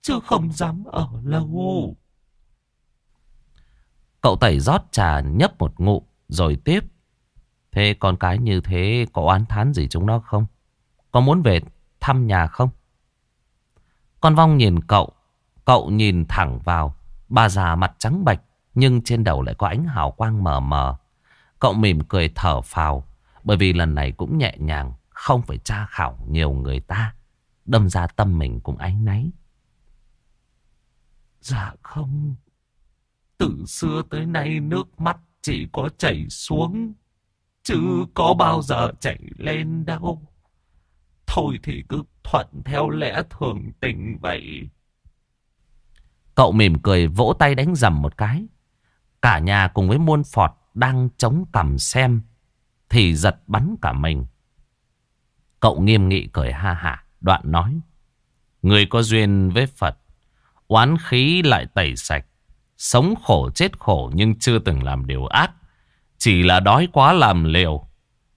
Chứ không dám ở lâu. Cậu tẩy rót trà nhấp một ngụ rồi tiếp. Thế con cái như thế có oán thán gì chúng nó không? Có muốn về thăm nhà không? Con vong nhìn cậu. Cậu nhìn thẳng vào. Bà già mặt trắng bạch. Nhưng trên đầu lại có ánh hào quang mờ mờ. Cậu mỉm cười thở phào. Bởi vì lần này cũng nhẹ nhàng. Không phải tra khảo nhiều người ta. Đâm ra tâm mình cũng áy náy. Dạ không. Từ xưa tới nay nước mắt chỉ có chảy xuống. Chứ có bao giờ chảy lên đâu. Thôi thì cứ thuận theo lẽ thường tình vậy. Cậu mỉm cười vỗ tay đánh dầm một cái. Cả nhà cùng với muôn phọt đang chống cằm xem. Thì giật bắn cả mình. Cậu nghiêm nghị cười ha hả, đoạn nói. Người có duyên với Phật, oán khí lại tẩy sạch. Sống khổ chết khổ nhưng chưa từng làm điều ác. Chỉ là đói quá làm liều.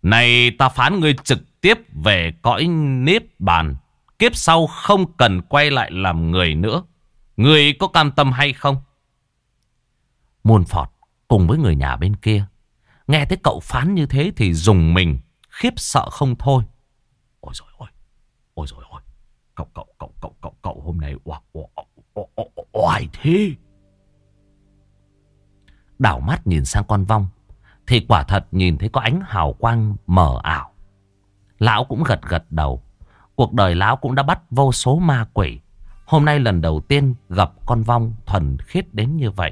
Này ta phán ngươi trực tiếp về cõi nếp bàn. Kiếp sau không cần quay lại làm người nữa. Người có cam tâm hay không? Muôn phọt cùng với người nhà bên kia. Nghe thấy cậu phán như thế thì dùng mình. Khiếp sợ không thôi. Ôi dồi ôi. Ôi dồi ôi. Cậu cậu cậu cậu cậu cậu hôm nay oai oai, oai thế. Đảo mắt nhìn sang con vong. Thì quả thật nhìn thấy có ánh hào quang mờ ảo. Lão cũng gật gật đầu. Cuộc đời lão cũng đã bắt vô số ma quỷ. Hôm nay lần đầu tiên gặp con vong thuần khiết đến như vậy.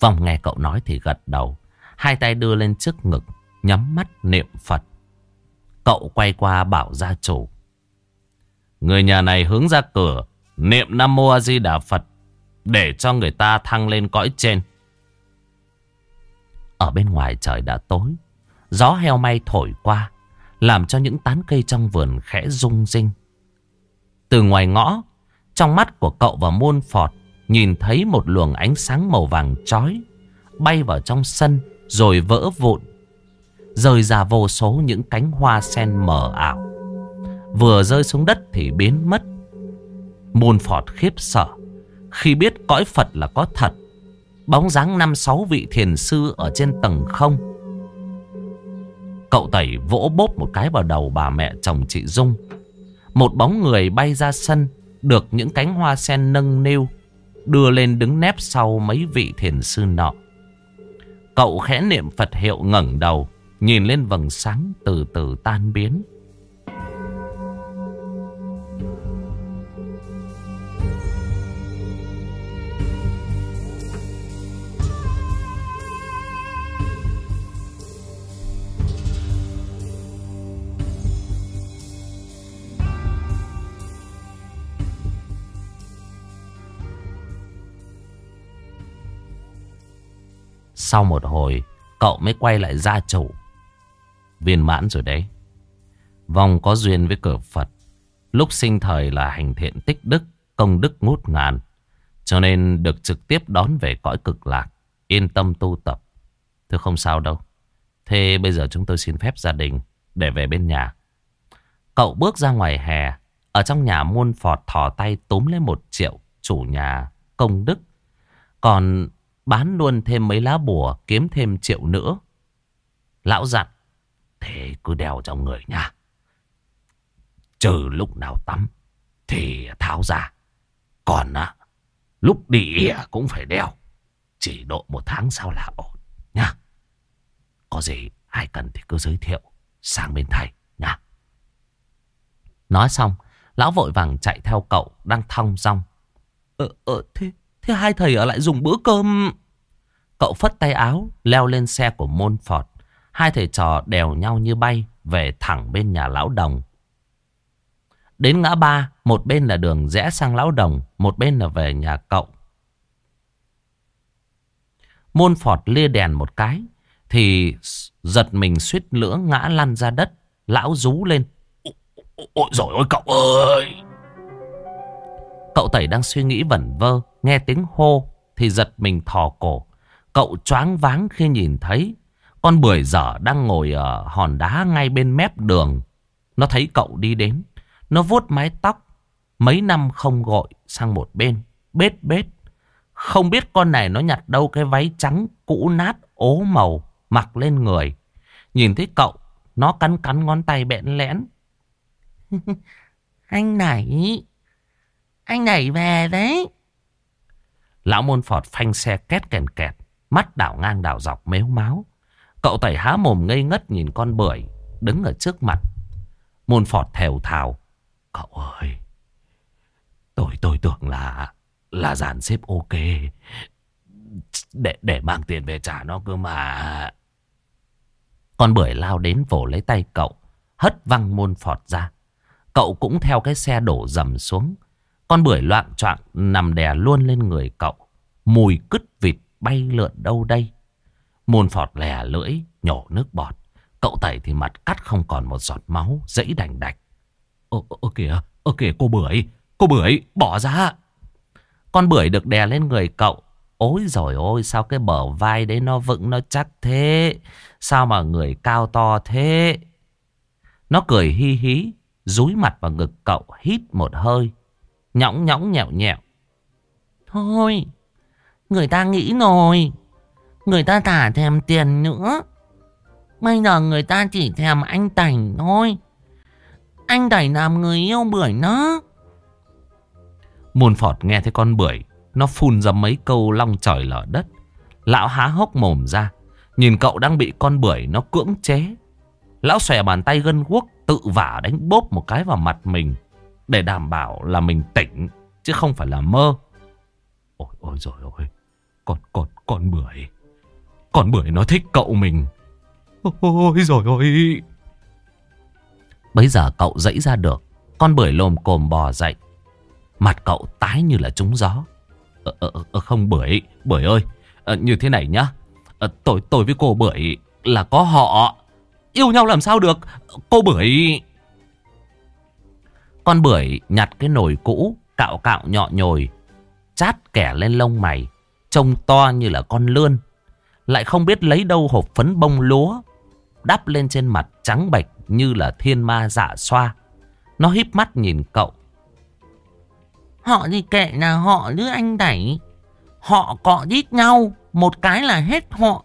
vong nghe cậu nói thì gật đầu. Hai tay đưa lên trước ngực, nhắm mắt niệm Phật. Cậu quay qua bảo gia chủ. Người nhà này hướng ra cửa, niệm Nam Mô A Di Đà Phật để cho người ta thăng lên cõi trên. Ở bên ngoài trời đã tối, gió heo may thổi qua, làm cho những tán cây trong vườn khẽ rung rinh. Từ ngoài ngõ, trong mắt của cậu và muôn phọt nhìn thấy một luồng ánh sáng màu vàng chói bay vào trong sân rồi vỡ vụn, rơi ra vô số những cánh hoa sen mờ ảo. Vừa rơi xuống đất thì biến mất. Muôn phọt khiếp sợ khi biết cõi Phật là có thật. Bóng dáng năm sáu vị thiền sư ở trên tầng không. Cậu tẩy vỗ bốp một cái vào đầu bà mẹ chồng chị Dung. Một bóng người bay ra sân, được những cánh hoa sen nâng niu, đưa lên đứng nép sau mấy vị thiền sư nọ. Cậu khẽ niệm Phật hiệu ngẩng đầu, nhìn lên vầng sáng từ từ tan biến. Sau một hồi, cậu mới quay lại gia chủ. Viên mãn rồi đấy. Vòng có duyên với cửa Phật. Lúc sinh thời là hành thiện tích đức, công đức ngút ngàn. Cho nên được trực tiếp đón về cõi cực lạc. Yên tâm tu tập. Thưa không sao đâu. Thế bây giờ chúng tôi xin phép gia đình để về bên nhà. Cậu bước ra ngoài hè. Ở trong nhà muôn phọt thò tay túm lấy một triệu chủ nhà công đức. Còn Bán luôn thêm mấy lá bùa Kiếm thêm triệu nữa. Lão dặn Thế cứ đeo trong người nha. Trừ lúc nào tắm Thì tháo ra. Còn á Lúc đi cũng phải đeo. Chỉ độ một tháng sau là ổn nha. Có gì ai cần thì cứ giới thiệu Sang bên thầy nha. Nói xong Lão vội vàng chạy theo cậu Đang thong rong Ờ, ờ, thế Thế hai thầy ở lại dùng bữa cơm... Cậu phất tay áo, leo lên xe của môn phọt. Hai thầy trò đèo nhau như bay, về thẳng bên nhà lão đồng. Đến ngã ba, một bên là đường rẽ sang lão đồng, một bên là về nhà cậu. Môn phọt lia đèn một cái, thì giật mình suýt lửa ngã lăn ra đất. Lão rú lên. Ôi dồi ôi cậu ơi! Cậu tẩy đang suy nghĩ vẩn vơ, nghe tiếng hô thì giật mình thò cổ. Cậu choáng váng khi nhìn thấy con bưởi dở đang ngồi ở hòn đá ngay bên mép đường. Nó thấy cậu đi đến. Nó vuốt mái tóc. Mấy năm không gội sang một bên. Bết bết. Không biết con này nó nhặt đâu cái váy trắng cũ nát ố màu mặc lên người. Nhìn thấy cậu, nó cắn cắn ngón tay bẽn lẽn. anh này, anh này về đấy. Lão môn phọt phanh xe két kèn kẹt. Mắt đảo ngang đảo dọc méo máu. Cậu tẩy há mồm ngây ngất nhìn con bưởi đứng ở trước mặt. Môn phọt thèo thào. Cậu ơi, tôi tôi tưởng là là dàn xếp ok. Để để mang tiền về trả nó cơ mà. Con bưởi lao đến vồ lấy tay cậu, hất văng môn phọt ra. Cậu cũng theo cái xe đổ dầm xuống. Con bưởi loạn choạng nằm đè luôn lên người cậu. Mùi cứt vịt bay lượn đâu đây. Môn phọt lè lưỡi, nhổ nước bọt. Cậu tẩy thì mặt cắt không còn một giọt máu, dẫy đành đạch. Ơ, kìa, ơ kìa cô bưởi, cô bưởi, bỏ ra. Con bưởi được đè lên người cậu. Ôi rồi ôi, sao cái bờ vai đấy nó vững nó chắc thế? Sao mà người cao to thế? Nó cười hi hí, rúi mặt vào ngực cậu, hít một hơi. Nhõng nhõng nhẹo nhẹo. Thôi, Người ta nghĩ rồi. Người ta thả thèm tiền nữa. Bây giờ người ta chỉ thèm anh Tảnh thôi. Anh Tảnh làm người yêu bưởi nó. Môn phọt nghe thấy con bưởi. Nó phun ra mấy câu long trời lở đất. Lão há hốc mồm ra. Nhìn cậu đang bị con bưởi nó cưỡng chế. Lão xòe bàn tay gân guốc tự vả đánh bốp một cái vào mặt mình. Để đảm bảo là mình tỉnh chứ không phải là mơ. Ôi ôi rồi ôi. Con, con, con bưởi. Con bưởi nó thích cậu mình. Ôi rồi ôi. Bấy giờ cậu dẫy ra được. Con bưởi lồm cồm bò dậy. Mặt cậu tái như là trúng gió. Ờ, ờ, ờ, ờ, không bưởi, bưởi ơi. Ờ, như thế này nhá. Ờ, tôi, tôi với cô bưởi là có họ. Yêu nhau làm sao được. Cô bưởi... Con bưởi nhặt cái nồi cũ, cạo cạo nhọ nhồi, chát kẻ lên lông mày, trông to như là con lươn. Lại không biết lấy đâu hộp phấn bông lúa, đắp lên trên mặt trắng bệch như là thiên ma dạ xoa. Nó híp mắt nhìn cậu. Họ gì kệ là họ đứa anh đẩy. Họ cọ đít nhau, một cái là hết họ.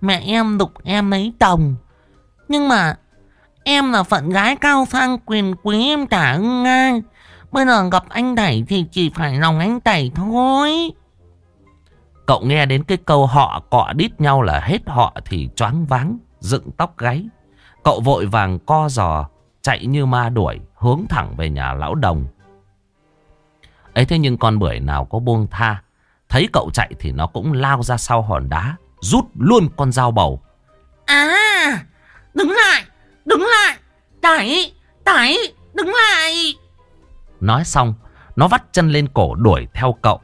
Mẹ em đục em lấy chồng. Nhưng mà em là phận gái cao sang quyền quý em trả ưng ngang. Bây giờ gặp anh đẩy thì chỉ phải lòng anh đẩy thôi. Cậu nghe đến cái câu họ cọ đít nhau là hết họ thì choáng váng, dựng tóc gáy. Cậu vội vàng co giò, chạy như ma đuổi, hướng thẳng về nhà lão đồng. ấy thế nhưng con bưởi nào có buông tha. Thấy cậu chạy thì nó cũng lao ra sau hòn đá, rút luôn con dao bầu. À, đứng lại, đứng lại. tải, tải, đứng lại. Nói xong, nó vắt chân lên cổ đuổi theo cậu.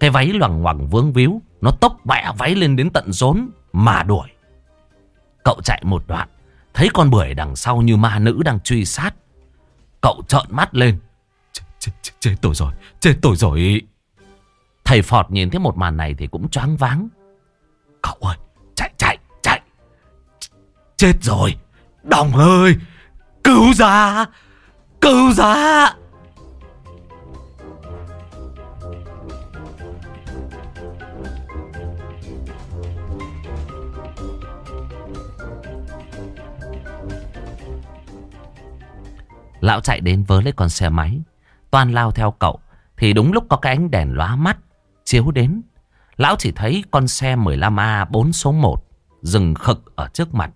Cái váy loằng ngoằng vướng víu, nó tốc bẹ váy lên đến tận rốn mà đuổi. Cậu chạy một đoạn, thấy con bưởi đằng sau như ma nữ đang truy sát. Cậu trợn mắt lên. Chết, chết, chết, chết tôi rồi, chết tôi rồi. Thầy Phọt nhìn thấy một màn này thì cũng choáng váng. Cậu ơi, chạy, chạy, chạy. Chết rồi. Đồng ơi, cứu ra, cứu ra. Lão chạy đến vớ lấy con xe máy. Toàn lao theo cậu. Thì đúng lúc có cái ánh đèn lóa mắt. Chiếu đến. Lão chỉ thấy con xe 15A 4 số 1. Dừng khực ở trước mặt.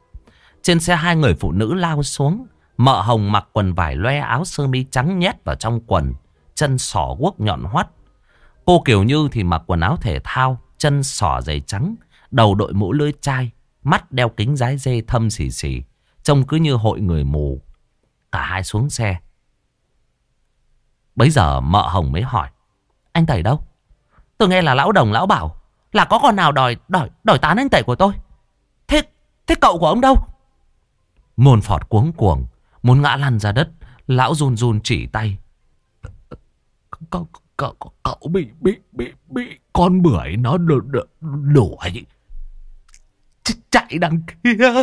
Trên xe hai người phụ nữ lao xuống. Mợ hồng mặc quần vải loe áo sơ mi trắng nhét vào trong quần. Chân sỏ guốc nhọn hoắt. Cô Kiều Như thì mặc quần áo thể thao. Chân sỏ giày trắng. Đầu đội mũ lưỡi chai. Mắt đeo kính rái dê thâm xì xì. Trông cứ như hội người mù. Cả hai xuống xe. Bấy giờ mợ hồng mới hỏi. Anh Tẩy đâu? Tôi nghe là lão đồng, lão bảo, là có con nào đòi đòi đòi tán anh Tẩy của tôi. Thế thế cậu của ông đâu? Môn phọt cuống cuồng. Muốn ngã lăn ra đất. Lão run run chỉ tay. Cậu, cậu, cậu bị, bị, bị, bị con bưởi nó đuổi. đuổi. Chạy đằng kia.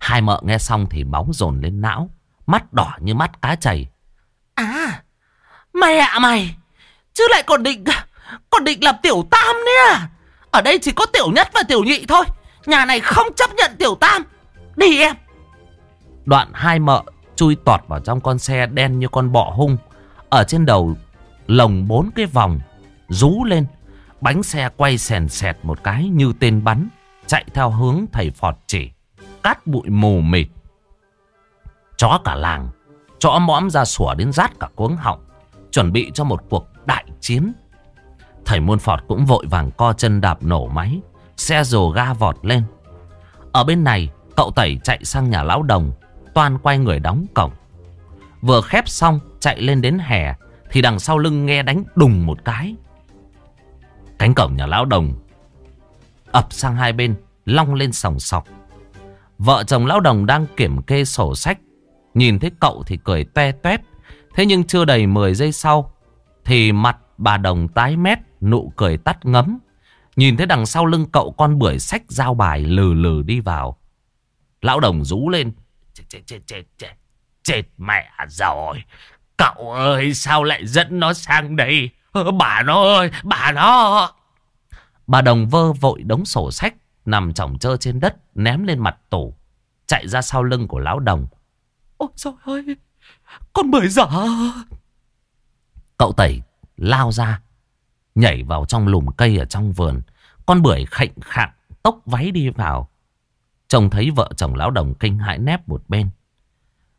Hai mợ nghe xong thì máu dồn lên não. Mắt đỏ như mắt cá chày. À, mẹ mày. Chứ lại còn định, còn định làm tiểu tam nữa à? Ở đây chỉ có tiểu nhất và tiểu nhị thôi. Nhà này không chấp nhận tiểu tam. Đi em. Đoạn hai mợ chui tọt vào trong con xe đen như con bọ hung. Ở trên đầu lồng bốn cái vòng. Rú lên. Bánh xe quay sèn sẹt một cái như tên bắn. Chạy theo hướng thầy Phọt chỉ. Cát bụi mù mịt. Chó cả làng. Chó mõm ra sủa đến rát cả cuống họng. Chuẩn bị cho một cuộc đại chiến. Thầy Môn Phọt cũng vội vàng co chân đạp nổ máy. Xe rồ ga vọt lên. Ở bên này, cậu Tẩy chạy sang nhà lão đồng. toàn quay người đóng cổng. Vừa khép xong, chạy lên đến hè. Thì đằng sau lưng nghe đánh đùng một cái. Cánh cổng nhà lão đồng ập sang hai bên, long lên sòng sọc. Vợ chồng lão đồng đang kiểm kê sổ sách. Nhìn thấy cậu thì cười toe toét. Thế nhưng chưa đầy 10 giây sau thì mặt bà đồng tái mét, nụ cười tắt ngấm. Nhìn thấy đằng sau lưng cậu con bưởi sách giao bài lừ lừ đi vào. Lão đồng rú lên. Chết, chết, chết, chết, chết, chết mẹ rồi. Cậu ơi, sao lại dẫn nó sang đây? Bà nó ơi, bà nó. Bà đồng vơ vội đống sổ sách nằm chồng chơ trên đất ném lên mặt tủ. Chạy ra sau lưng của lão đồng. Ôi trời ơi, con bưởi dở. Cậu tẩy lao ra, nhảy vào trong lùm cây ở trong vườn. Con bưởi khệnh khạng, tốc váy đi vào. Chồng thấy vợ chồng lão đồng kinh hãi nép một bên.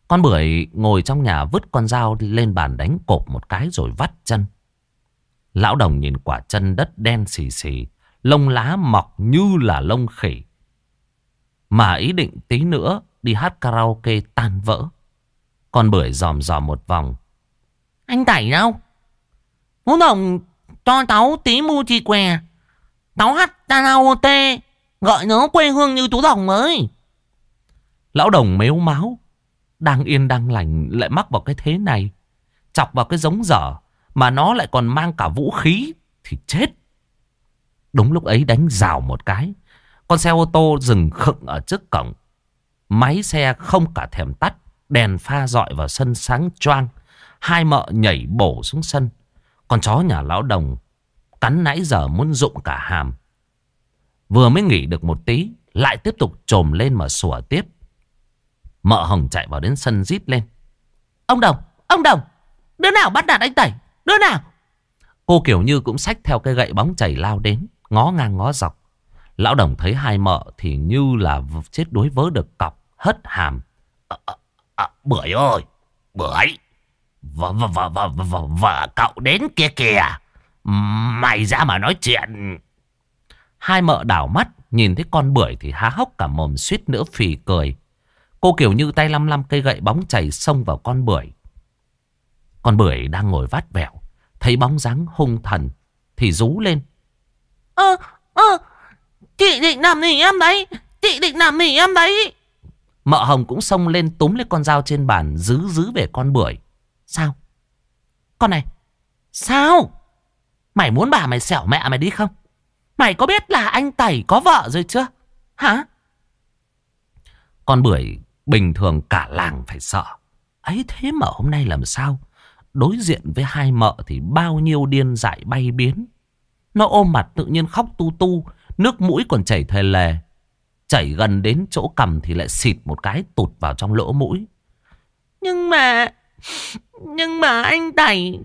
Con bưởi ngồi trong nhà vứt con dao lên bàn đánh cộp một cái rồi vắt chân. Lão đồng nhìn quả chân đất đen xì xì, lông lá mọc như là lông khỉ. Mà ý định tí nữa đi hát karaoke tan vỡ. Con bưởi dòm dòm một vòng. Anh Tẩy đâu? Bố đồng cho táo tí mu chi què. Táo hát karaoke. Gọi nó quê hương như tú đồng mới. Lão đồng mếu máu. Đang yên đang lành lại mắc vào cái thế này. Chọc vào cái giống dở. Mà nó lại còn mang cả vũ khí. Thì chết. Đúng lúc ấy đánh rào một cái. Con xe ô tô dừng khựng ở trước cổng. Máy xe không cả thèm tắt. Đèn pha dọi vào sân sáng choang. Hai mợ nhảy bổ xuống sân. Con chó nhà lão đồng cắn nãy giờ muốn rụng cả hàm. Vừa mới nghỉ được một tí, lại tiếp tục trồm lên mà sủa tiếp. Mợ Hồng chạy vào đến sân rít lên. Ông Đồng, ông Đồng, đứa nào bắt nạt anh Tẩy, đứa nào? Cô kiểu như cũng xách theo cái gậy bóng chảy lao đến, ngó ngang ngó dọc. Lão Đồng thấy hai mợ thì như là chết đuối vớ được cọc, hất hàm. À, à, à, bưởi ơi, bưởi, vợ, vợ, vợ, vợ, vợ, vợ cậu đến kia kìa. Mày ra mà nói chuyện. Hai mợ đảo mắt, nhìn thấy con bưởi thì há hốc cả mồm suýt nữa phì cười. Cô kiểu như tay lăm lăm cây gậy bóng chảy xông vào con bưởi. Con bưởi đang ngồi vắt vẻo, thấy bóng dáng hung thần thì rú lên. Ơ, ơ, chị định làm gì em đấy? Chị định làm gì em đấy? Mợ Hồng cũng xông lên túm lấy con dao trên bàn giữ giữ về con bưởi. Sao? Con này, sao? Mày muốn bà mày xẻo mẹ mày đi không? Mày có biết là anh Tẩy có vợ rồi chưa? Hả? Con bưởi bình thường cả làng phải sợ. Ấy thế mà hôm nay làm sao? Đối diện với hai mợ thì bao nhiêu điên dại bay biến. Nó ôm mặt tự nhiên khóc tu tu. Nước mũi còn chảy thề lề. Chảy gần đến chỗ cầm thì lại xịt một cái tụt vào trong lỗ mũi. Nhưng mà... Nhưng mà anh Tẩy...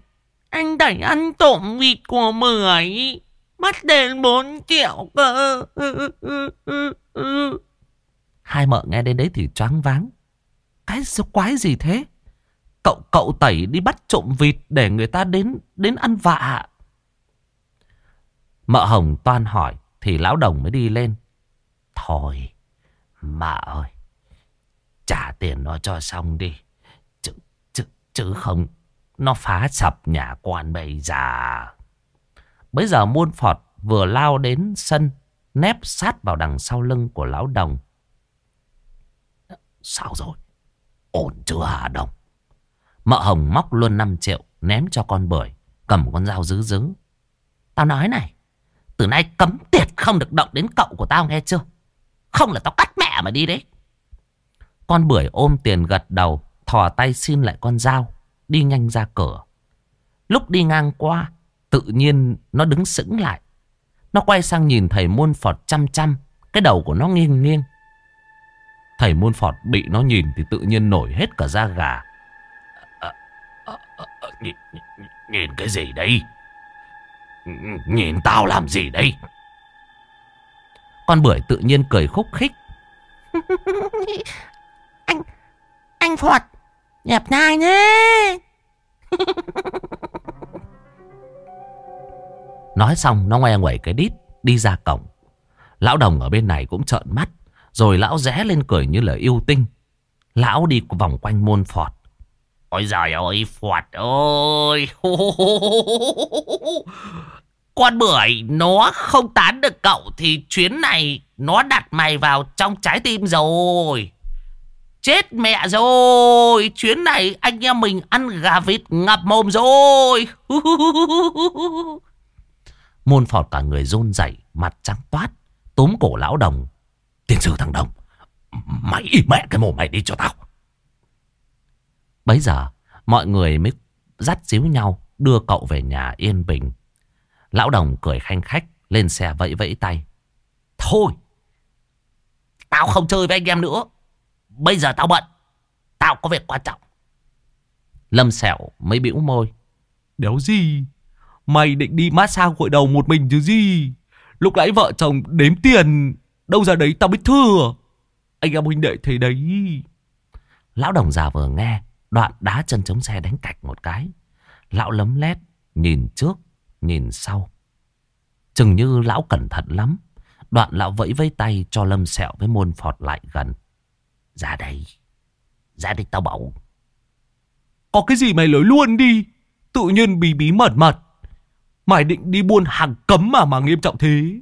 Anh Tẩy ăn trộm vịt của mười. Bắt đến 4 triệu cơ. Hai mợ nghe đến đấy thì choáng váng. Cái số quái gì thế? Cậu cậu tẩy đi bắt trộm vịt để người ta đến đến ăn vạ. Mợ Hồng toan hỏi thì lão đồng mới đi lên. Thôi, mạ ơi, trả tiền nó cho xong đi. Chứ, chứ, chứ không, nó phá sập nhà quan bây giờ. Bây giờ muôn phọt vừa lao đến sân, nép sát vào đằng sau lưng của lão đồng. Sao rồi? Ổn chưa hả đồng? Mợ Hồng móc luôn 5 triệu ném cho con bưởi, cầm con dao dứ dứ. Tao nói này, từ nay cấm tiệt không được động đến cậu của tao nghe chưa? Không là tao cắt mẹ mà đi đấy. Con bưởi ôm tiền gật đầu, thò tay xin lại con dao, đi nhanh ra cửa. Lúc đi ngang qua, tự nhiên nó đứng sững lại. Nó quay sang nhìn thầy muôn phọt chăm chăm, cái đầu của nó nghiêng nghiêng. Thầy muôn phọt bị nó nhìn thì tự nhiên nổi hết cả da gà. À, à, à, nhìn, nhìn cái gì đây? Nhìn tao làm gì đây? Con bưởi tự nhiên cười khúc khích. anh, anh Phọt, đẹp trai nhé. Nói xong, nó ngoe nguẩy cái đít, đi ra cổng. Lão đồng ở bên này cũng trợn mắt. Rồi lão rẽ lên cười như là yêu tinh. Lão đi vòng quanh môn phọt. Ôi giời ơi, Phọt ơi. Con bưởi, nó không tán được cậu thì chuyến này nó đặt mày vào trong trái tim rồi. Chết mẹ rồi. Chuyến này anh em mình ăn gà vịt ngập mồm rồi. Môn phọt cả người run rẩy, mặt trắng toát. Túm cổ lão đồng. Tiền sư thằng Đồng. Mày im mẹ cái mồm mày đi cho tao. Bấy giờ, mọi người mới dắt díu nhau đưa cậu về nhà yên bình. Lão đồng cười khanh khách, lên xe vẫy vẫy tay. Thôi. Tao không chơi với anh em nữa. Bây giờ tao bận. Tao có việc quan trọng. Lâm sẹo mới bĩu môi. Đéo gì. Mày định đi massage gội đầu một mình chứ gì. Lúc nãy vợ chồng đếm tiền. Đâu ra đấy tao biết thừa. Anh em huynh đệ thấy đấy. Lão đồng già vừa nghe. Đoạn đá chân chống xe đánh cạch một cái. Lão lấm lét. Nhìn trước. nhìn sau. Chừng như lão cẩn thận lắm. Đoạn lão vẫy vẫy tay cho Lâm Sẹo với môn phọt lại gần. Ra đây. Ra đây tao bảo. Có cái gì mày nói luôn đi. Tự nhiên bí bí mật mật. Mày định đi buôn hàng cấm mà mà nghiêm trọng thế.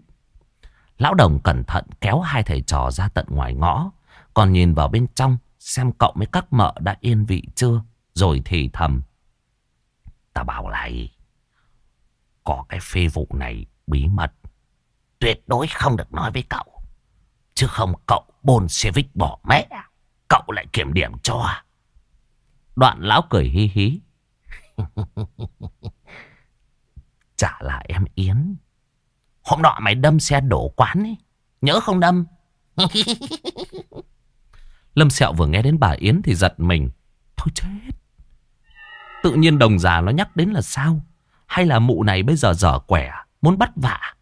Lão đồng cẩn thận kéo hai thầy trò ra tận ngoài ngõ. Còn nhìn vào bên trong xem cậu với các mợ đã yên vị chưa. Rồi thì thầm. Ta bảo lại. Có cái phê vụ này bí mật. Tuyệt đối không được nói với cậu. Chứ không cậu bồn xe vích bỏ mẹ. Cậu lại kiểm điểm cho. À? Đoạn lão cười hí hí. Chả là em Yến. Hôm nọ mày đâm xe đổ quán ấy. Nhớ không đâm? Lâm Sẹo vừa nghe đến bà Yến thì giật mình. Thôi chết. Tự nhiên đồng già nó nhắc đến là sao? Hay là mụ này bây giờ dở quẻ, muốn bắt vạ?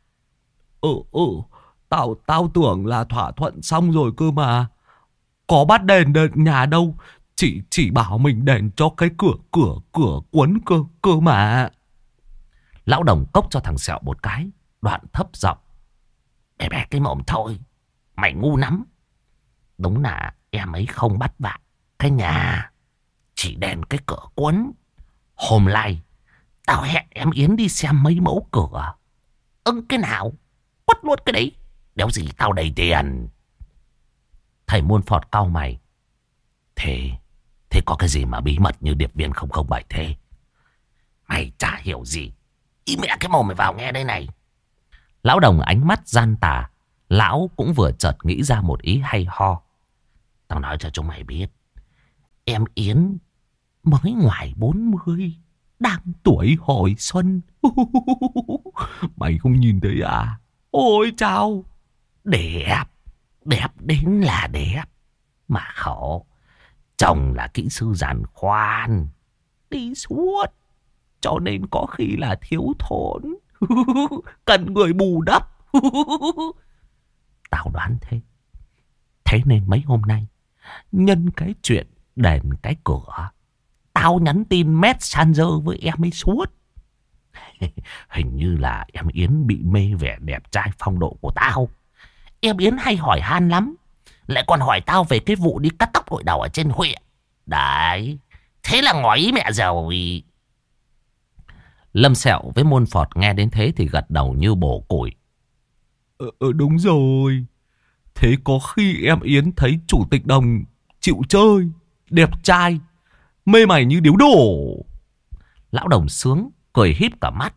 Ừ, ừ, tao, tao tưởng là thỏa thuận xong rồi cơ mà. Có bắt đèn đợt nhà đâu, chỉ chỉ bảo mình đèn cho cái cửa cửa cửa quấn cơ cơ mà. Lão đồng cốc cho thằng Sẹo một cái, đoạn thấp giọng. Bé bé cái mồm thôi, mày ngu lắm. Đúng là em ấy không bắt vạ cái nhà, chỉ đèn cái cửa cuốn Hôm nay, tao hẹn em Yến đi xem mấy mẫu cửa. Ưng cái nào, quất luôn cái đấy. Đéo gì tao đầy tiền. Thầy muôn phọt cau mày. Thế, thế có cái gì mà bí mật như điệp viên 007 thế? Mày chả hiểu gì. Ý mẹ cái mồm mày vào nghe đây này. Lão đồng ánh mắt gian tà. Lão cũng vừa chợt nghĩ ra một ý hay ho. Tao nói cho chúng mày biết. Em Yến mới ngoài 40. Đang tuổi hồi xuân. Mày không nhìn thấy à? Ôi chào. Đẹp. Đẹp đến là đẹp. Mà khổ. Chồng là kỹ sư giàn khoan. Đi suốt. Cho nên có khi là thiếu thốn. Cần người bù đắp. Tao đoán thế. Thế nên mấy hôm nay. Nhân cái chuyện đèn cái cửa. Tao nhắn tin messenger với em ấy suốt. Hình như là em Yến bị mê vẻ đẹp trai phong độ của tao. Em Yến hay hỏi han lắm. Lại còn hỏi tao về cái vụ đi cắt tóc gội đầu ở trên huyện. Đấy. Thế là ngói ý mẹ rồi. Lâm Sẹo với môn phọt nghe đến thế thì gật đầu như bổ củi. Ờ, ờ đúng rồi. Thế có khi em Yến thấy chủ tịch đồng chịu chơi, đẹp trai, mê mày như điếu đổ. Lão đồng sướng, cười híp cả mắt.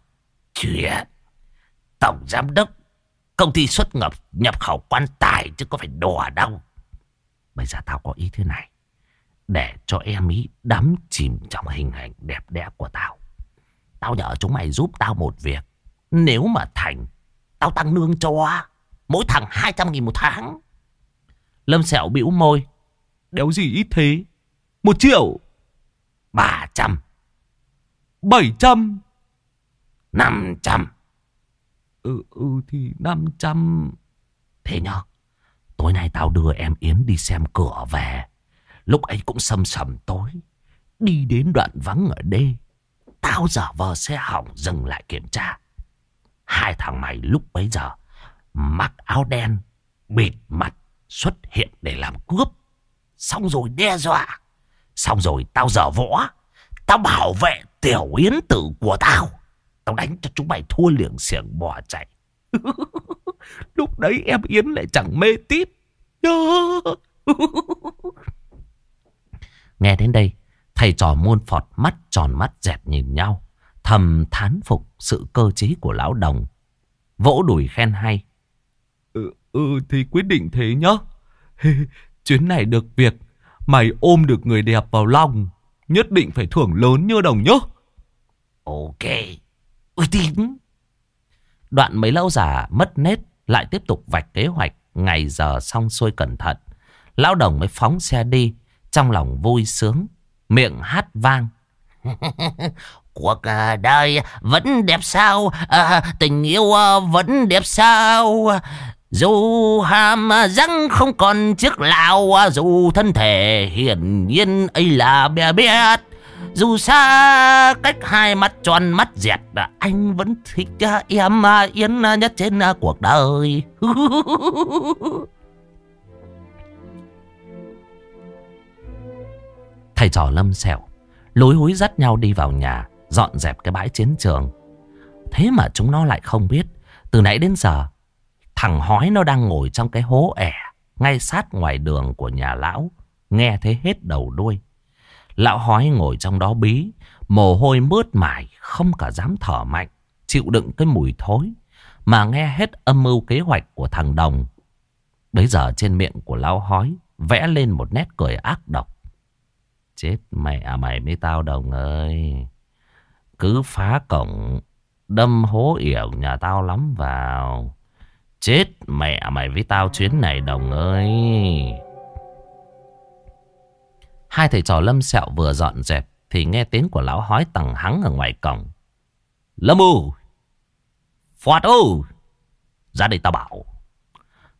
Chuyện, tổng giám đốc, công ty xuất nhập nhập khẩu quan tài chứ có phải đùa đâu. Bây giờ tao có ý thế này, để cho em ý đắm chìm trong hình ảnh đẹp đẽ của tao. Tao nhờ chúng mày giúp tao một việc. Nếu mà thành, tao tăng lương cho. Mỗi thằng 200 nghìn một tháng. Lâm Sẹo bĩu môi. Đéo gì ít thế. Một triệu. Ba trăm. Bảy trăm. Năm trăm. Ừ, ừ thì năm trăm. Thế nhá. Tối nay tao đưa em Yến đi xem cửa về. Lúc ấy cũng sầm sầm tối. Đi đến đoạn vắng ở đê. Tao giả vờ xe hỏng dừng lại kiểm tra. Hai thằng mày lúc bấy giờ mặc áo đen, bịt mặt xuất hiện để làm cướp. Xong rồi đe dọa. Xong rồi tao dở võ. Tao bảo vệ tiểu yến tử của tao. Tao đánh cho chúng mày thua liệng xiềng bỏ chạy. Lúc đấy em Yến lại chẳng mê tít. Nghe đến đây, thầy trò muôn phọt mắt tròn mắt dẹt nhìn nhau. Thầm thán phục sự cơ trí của lão đồng. Vỗ đùi khen hay. Ừ, ừ thì quyết định thế nhá. Chuyến này được việc, mày ôm được người đẹp vào lòng. Nhất định phải thưởng lớn như đồng nhá. Ok, uy tín. Đoạn mấy lão già mất nết lại tiếp tục vạch kế hoạch ngày giờ xong xuôi cẩn thận. Lão đồng mới phóng xe đi, trong lòng vui sướng, miệng hát vang. Cuộc à, đời vẫn đẹp sao, à, tình yêu à, vẫn đẹp sao. Dù hàm răng không còn chiếc lão, à, dù thân thể hiển nhiên ấy là bé biết. Dù xa cách hai mắt tròn mắt dẹt Anh vẫn thích em Yến nhất trên cuộc đời Thầy trò lâm sẹo Lối húi dắt nhau đi vào nhà, Dọn dẹp cái bãi chiến trường. Thế mà chúng nó lại không biết, Từ nãy đến giờ, Thằng hói nó đang ngồi trong cái hố ẻ Ngay sát ngoài đường của nhà lão, Nghe thấy hết đầu đuôi. Lão hói ngồi trong đó bí, Mồ hôi mướt mải, Không cả dám thở mạnh, Chịu đựng cái mùi thối, Mà nghe hết âm mưu kế hoạch của thằng Đồng. Bây giờ trên miệng của lão hói Vẽ lên một nét cười ác độc. Chết mẹ à mày với tao Đồng ơi. Cứ phá cổng, Đâm hố yểu nhà tao lắm vào. Chết mẹ à mày với tao chuyến này Đồng ơi. Hai thầy trò lâm sẹo vừa dọn dẹp Thì nghe tiếng của lão hói tầng hắng ở ngoài cổng. Lâm u Phọt u Ra đây tao bảo.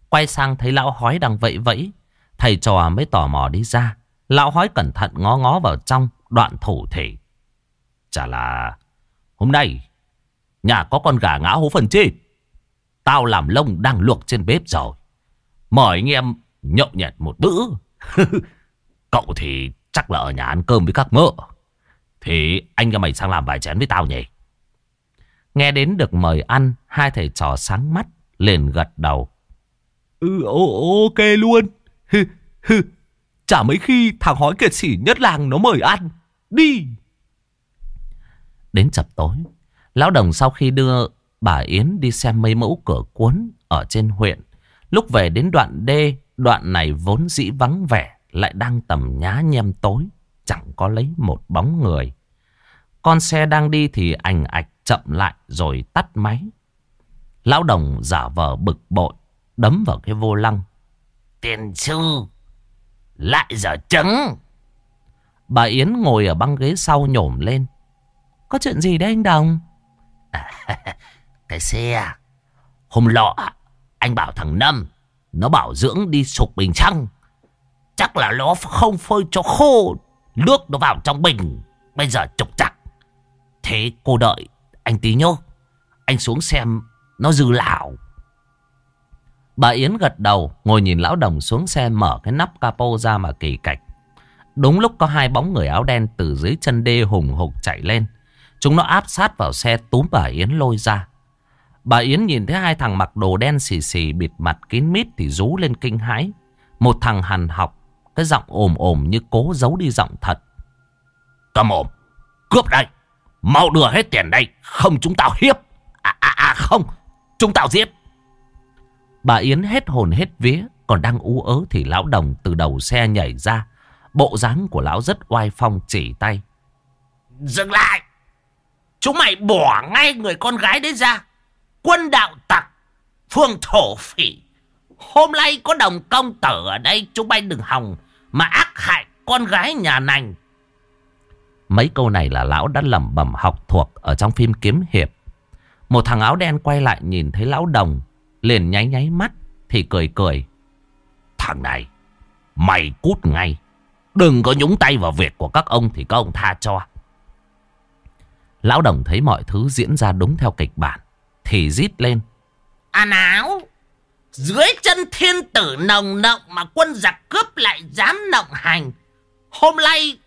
Quay sang thấy lão hói đang vẫy vẫy, Thầy trò mới tò mò đi ra. Lão hói cẩn thận ngó ngó vào trong Đoạn thủ thể. Chả là, Hôm nay, Nhà có con gà ngã hố phần chết Tao làm lông đang luộc trên bếp rồi. Mời anh em nhậu nhẹt một bữa. Cậu thì chắc là ở nhà ăn cơm với các mợ Thì anh cho mày sang làm vài chén với tao nhỉ? Nghe đến được mời ăn, Hai thầy trò sáng mắt, liền gật đầu. Ừ ok luôn. Chả mấy khi thằng hói kiệt sỉ nhất làng nó mời ăn Đi Đến chập tối Lão Đồng sau khi đưa bà Yến đi xem mấy mẫu cửa cuốn ở trên huyện. Lúc về đến đoạn đê, đoạn này vốn dĩ vắng vẻ, lại đang tầm nhá nhem tối, chẳng có lấy một bóng người. Con xe đang đi thì ảnh ạch chậm lại rồi tắt máy. Lão Đồng giả vờ bực bội, đấm vào cái vô lăng. Tiền sư, lại giờ trứng. Bà Yến ngồi ở băng ghế sau nhổm lên. Có chuyện gì đấy anh Đồng? cái xe à? Hôm lọ, Anh bảo thằng Năm, Nó bảo dưỡng đi sục bình xăng Chắc là nó không phơi cho khô, Nước nó vào trong bình Bây giờ trục chặt Thế cô đợi, anh tí nhô Anh xuống xem nó dư lão Bà Yến gật đầu Ngồi nhìn lão đồng xuống xe mở cái nắp capo ra mà kỳ cạch Đúng lúc có hai bóng người áo đen từ dưới chân đê hùng hục chạy lên Chúng nó áp sát vào xe túm bà Yến lôi ra. Bà Yến nhìn thấy hai thằng mặc đồ đen xì xì bịt mặt kín mít thì rú lên kinh hãi. Một thằng hằn học, cái giọng ồm ồm như cố giấu đi giọng thật. Cầm ồm, cướp đây, mau đưa hết tiền đây, không chúng tao hiếp. À, à, à không, chúng tao giết. Bà Yến hết hồn hết vía, còn đang ú ớ thì lão đồng từ đầu xe nhảy ra. Bộ dáng của lão rất oai phong chỉ tay. Dừng lại! Chúng mày bỏ ngay người con gái đấy ra. Quân đạo tặc. Phương thổ phỉ. Hôm nay có đồng công tử ở đây. Chúng mày đừng hòng. Mà ác hại con gái nhà nành. Mấy câu này là lão đã lẩm bẩm học thuộc ở trong phim kiếm hiệp. Một thằng áo đen quay lại nhìn thấy lão đồng. Liền nháy nháy mắt. Thì cười cười. Thằng này. Mày cút ngay. Đừng có nhúng tay vào việc của các ông thì các ông tha cho. Lão đồng thấy mọi thứ diễn ra đúng theo kịch bản. Thì rít lên. À nào! Dưới chân thiên tử nồng nộng mà quân giặc cướp lại dám nộng hành. Hôm nay,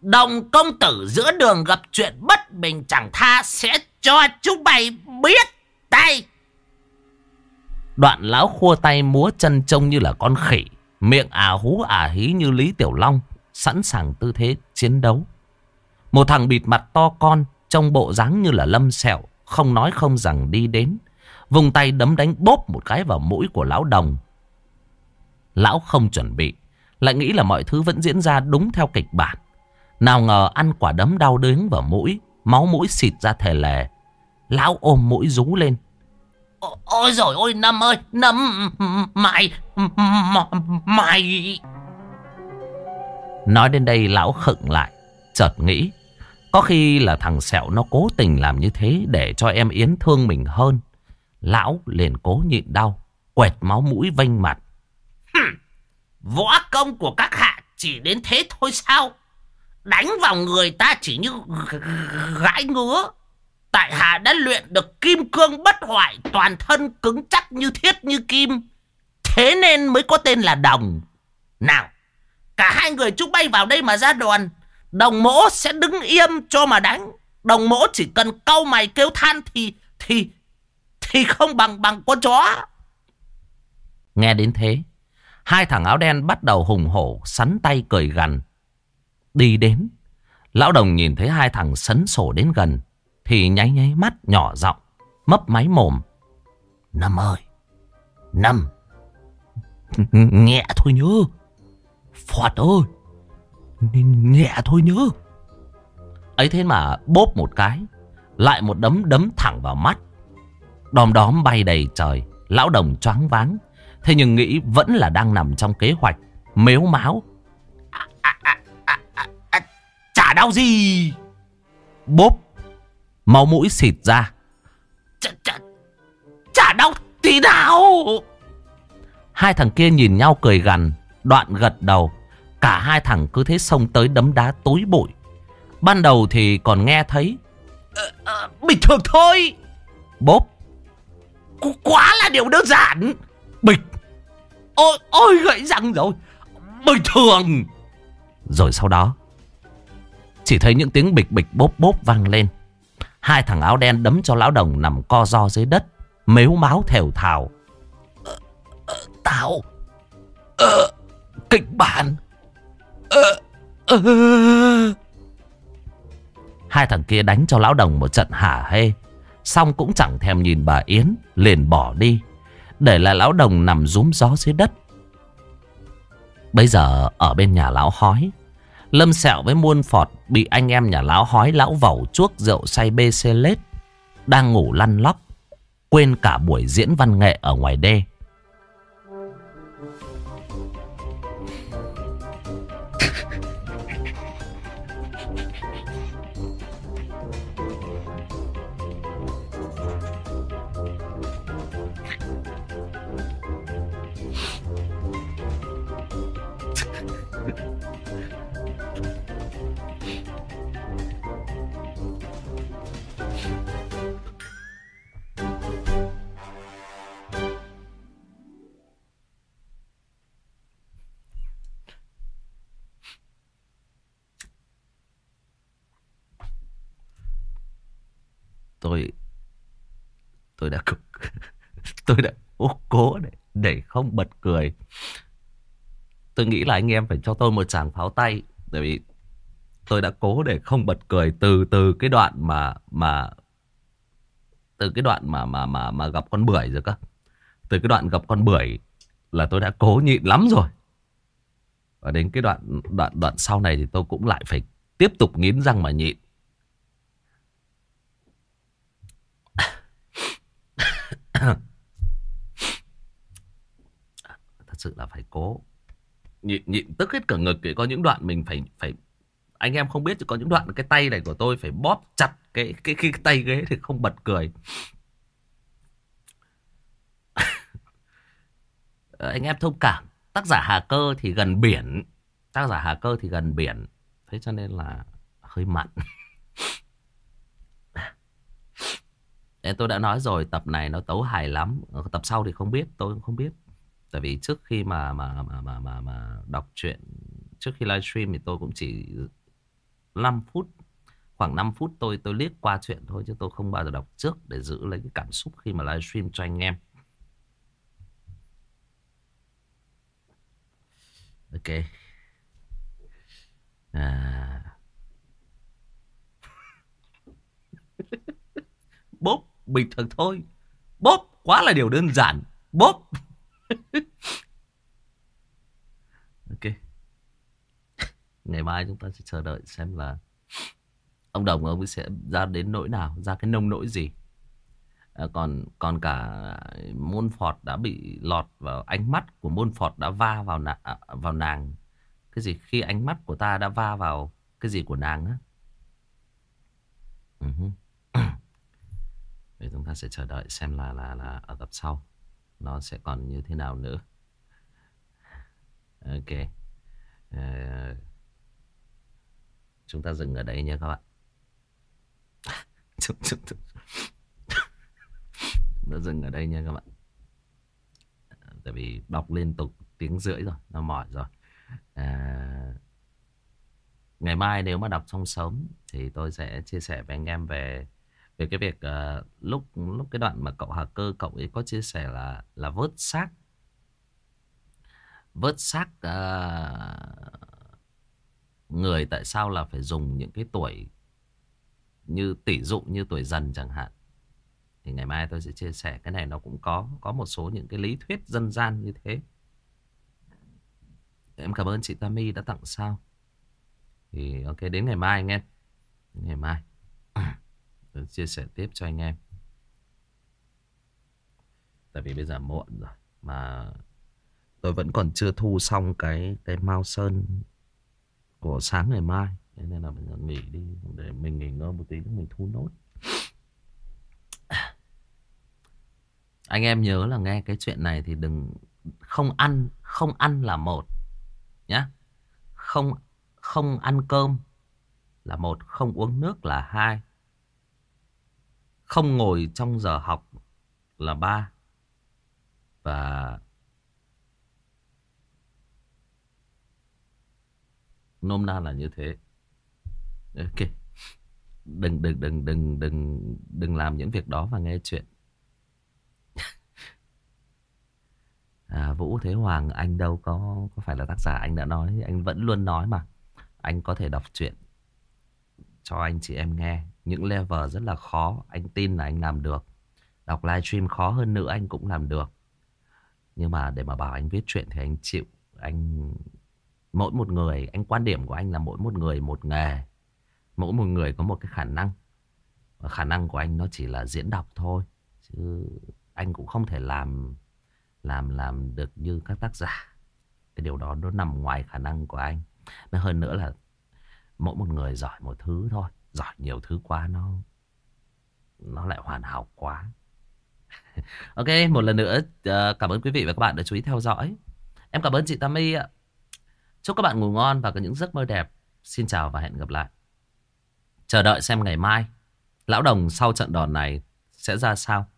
đồng công tử giữa đường gặp chuyện bất bình chẳng tha sẽ cho chúng mày biết tay. Đoạn lão khua tay múa chân trông như là con khỉ. Miệng à hú à hí như Lý Tiểu Long. Sẵn sàng tư thế chiến đấu. Một thằng bịt mặt to con trong bộ dáng như là lâm sẹo, Không nói không rằng đi đến Vùng tay đấm đánh bốp một cái vào mũi của lão đồng Lão không chuẩn bị, Lại nghĩ là mọi thứ vẫn diễn ra đúng theo kịch bản Nào ngờ ăn quả đấm đau đớn vào mũi, Máu mũi xịt ra thề lè Lão ôm mũi rú lên Ôi rồi ôi Năm ơi Năm Mày Mày Nói đến đây lão khựng lại Chợt nghĩ có khi là thằng Sẹo nó cố tình làm như thế để cho em Yến thương mình hơn. Lão liền cố nhịn đau, quẹt máu mũi vênh mặt. Võ công của các hạ chỉ đến thế thôi sao? đánh vào người ta chỉ như gãi ngứa. Tại hạ đã luyện được kim cương bất hoại, toàn thân cứng chắc như thiết như kim. Thế nên mới có tên là đồng. Nào, cả hai người chúng bay vào đây mà ra đoàn. Đồng mỗ sẽ đứng im cho mà đánh. Đồng mỗ chỉ cần câu mày kêu than thì thì thì không bằng bằng con chó. Nghe đến thế, hai thằng áo đen bắt đầu hùng hổ, sắn tay cười gằn. Đi đến, lão đồng nhìn thấy hai thằng sấn sổ đến gần, thì nháy nháy mắt nhỏ giọng, mấp máy mồm. Năm ơi, Năm, nhẹ thôi nhớ. Phọt ơi, nhẹ thôi nhớ. Ấy thế mà bốp một cái, lại một đấm đấm thẳng vào mắt. Đom đóm bay đầy trời, lão đồng choáng váng. Thế nhưng nghĩ vẫn là đang nằm trong kế hoạch mếu máu. À, à, à, à, à, à, chả đau gì. Bốp, máu mũi xịt ra. Chả, chả, chả đau tí nào. Hai thằng kia nhìn nhau cười gằn, đoạn gật đầu. Cả hai thằng cứ thế xông tới đấm đá tối bụi. Ban đầu thì còn nghe thấy. À, à, bình thường thôi. Bốp. Quá là điều đơn giản. Bịch. Ôi, ôi gãy răng rồi. Bình thường. Rồi sau đó. Chỉ thấy những tiếng bịch bịch bốp bốp vang lên. Hai thằng áo đen đấm cho lão đồng nằm co ro dưới đất. Mếu máu thèo thào. Ờ, ờ, tao. Ờ, kịch bản. Ờ, ờ. Hai thằng kia đánh cho lão đồng một trận hả hê. Xong cũng chẳng thèm nhìn bà Yến. Liền bỏ đi. Để lại lão đồng nằm rúm gió dưới đất. Bây giờ ở bên nhà lão hói. Lâm sẹo với muôn phọt bị anh em nhà lão hói lão vẩu chuốc rượu say bê xê lết. Đang ngủ lăn lóc. Quên cả buổi diễn văn nghệ ở ngoài đê. Tôi đã tôi đã cố để để không bật cười. Tôi nghĩ là anh em phải cho tôi một tràng pháo tay bởi vì tôi đã cố để không bật cười từ từ cái đoạn mà mà từ cái đoạn mà mà mà mà gặp con bưởi rồi cơ. Từ cái đoạn gặp con bưởi là tôi đã cố nhịn lắm rồi. Và đến cái đoạn đoạn đoạn sau này thì tôi cũng lại phải tiếp tục nghiến răng mà nhịn. Thật sự là phải cố. Nhịn nhịn tức hết cả ngực để có những đoạn mình phải phải anh em không biết chứ có những đoạn cái tay này của tôi phải bóp chặt cái cái cái, cái tay ghế thì không bật cười. Ờ, anh em thông cảm. Tác giả Hà Cơ thì gần biển. Tác giả Hà Cơ thì gần biển. Thế cho nên là hơi mặn. tôi đã nói rồi tập này nó tấu hài lắm. Ờ, tập sau thì không biết tôi cũng không biết. Tại vì trước khi mà mà mà mà mà, mà đọc truyện trước khi livestream thì tôi cũng chỉ 5 phút khoảng 5 phút tôi tôi liếc qua chuyện thôi chứ tôi không bao giờ đọc trước để giữ lấy cái cảm xúc khi mà livestream cho anh em. Ok. À. Bốp bình thường thôi. Bốp quá là điều đơn giản. Bốp ok. Ngày mai chúng ta sẽ chờ đợi xem là ông đồng ông sẽ ra đến nỗi nào ra cái nông nỗi gì. À, còn còn cả môn phọt đã bị lọt vào ánh mắt của môn phọt đã va vào nà, vào nàng. Cái gì? Khi ánh mắt của ta đã va vào cái gì của nàng á uh-huh. Để chúng ta sẽ chờ đợi xem là là là ở tập sau nó sẽ còn như thế nào nữa. Ok. Uh, Chúng ta dừng ở đây nha các bạn. chúng, chúng, chúng. Nó dừng ở đây nha các bạn. Tại vì đọc liên tục tiếng rưỡi rồi, nó mỏi rồi. À, ngày mai nếu mà đọc xong sớm thì tôi sẽ chia sẻ với anh em về về cái việc uh, lúc lúc cái đoạn mà cậu Hà Cơ cậu ấy có chia sẻ là là vớt xác. Vớt xác uh, người tại sao là phải dùng những cái tuổi như tỷ dụ như tuổi dần chẳng hạn. Thì ngày mai tôi sẽ chia sẻ cái này nó cũng có có một số những cái lý thuyết dân gian như thế. Em cảm ơn chị Tammy đã tặng sao. Thì ok đến ngày mai anh em ngày mai chia sẻ tiếp cho anh em. Tại vì bây giờ muộn rồi, mà tôi vẫn còn chưa thu xong cái cái mao sơn của sáng ngày mai. Nên là mình nghỉ đi, để mình nghỉ ngơi một tí nữa mình thu nốt. Anh em nhớ là nghe cái chuyện này thì đừng, không ăn không ăn là một nhá. Không không ăn cơm là một, không uống nước là hai không ngồi trong giờ học là ba. Và nôm na là như thế. Ok. Đừng đừng đừng đừng đừng đừng làm những việc đó và nghe chuyện. À, Vũ Thế Hoàng anh đâu có có phải là tác giả anh đã nói? Anh vẫn luôn nói mà. Anh có thể đọc truyện cho anh chị em nghe những level rất là khó, anh tin là anh làm được. Đọc livestream khó hơn nữa anh cũng làm được. Nhưng mà để mà bảo anh viết chuyện thì anh chịu. Anh, mỗi một người, anh quan điểm của anh là mỗi một người một nghề. Mỗi một người có một cái khả năng. Và khả năng của anh nó chỉ là diễn đọc thôi. Chứ anh cũng không thể làm làm làm được như các tác giả. Cái điều đó nó nằm ngoài khả năng của anh. Mà hơn nữa là mỗi một người giỏi một thứ thôi giỏi nhiều thứ quá, nó nó lại hoàn hảo quá. Ok, một lần nữa ờ, cảm ơn quý vị và các bạn đã chú ý theo dõi. Em cảm ơn chị Tammy ạ. Chúc các bạn ngủ ngon và có những giấc mơ đẹp. Xin chào và hẹn gặp lại. Chờ đợi xem ngày mai, lão đồng sau trận đòn này sẽ ra sao.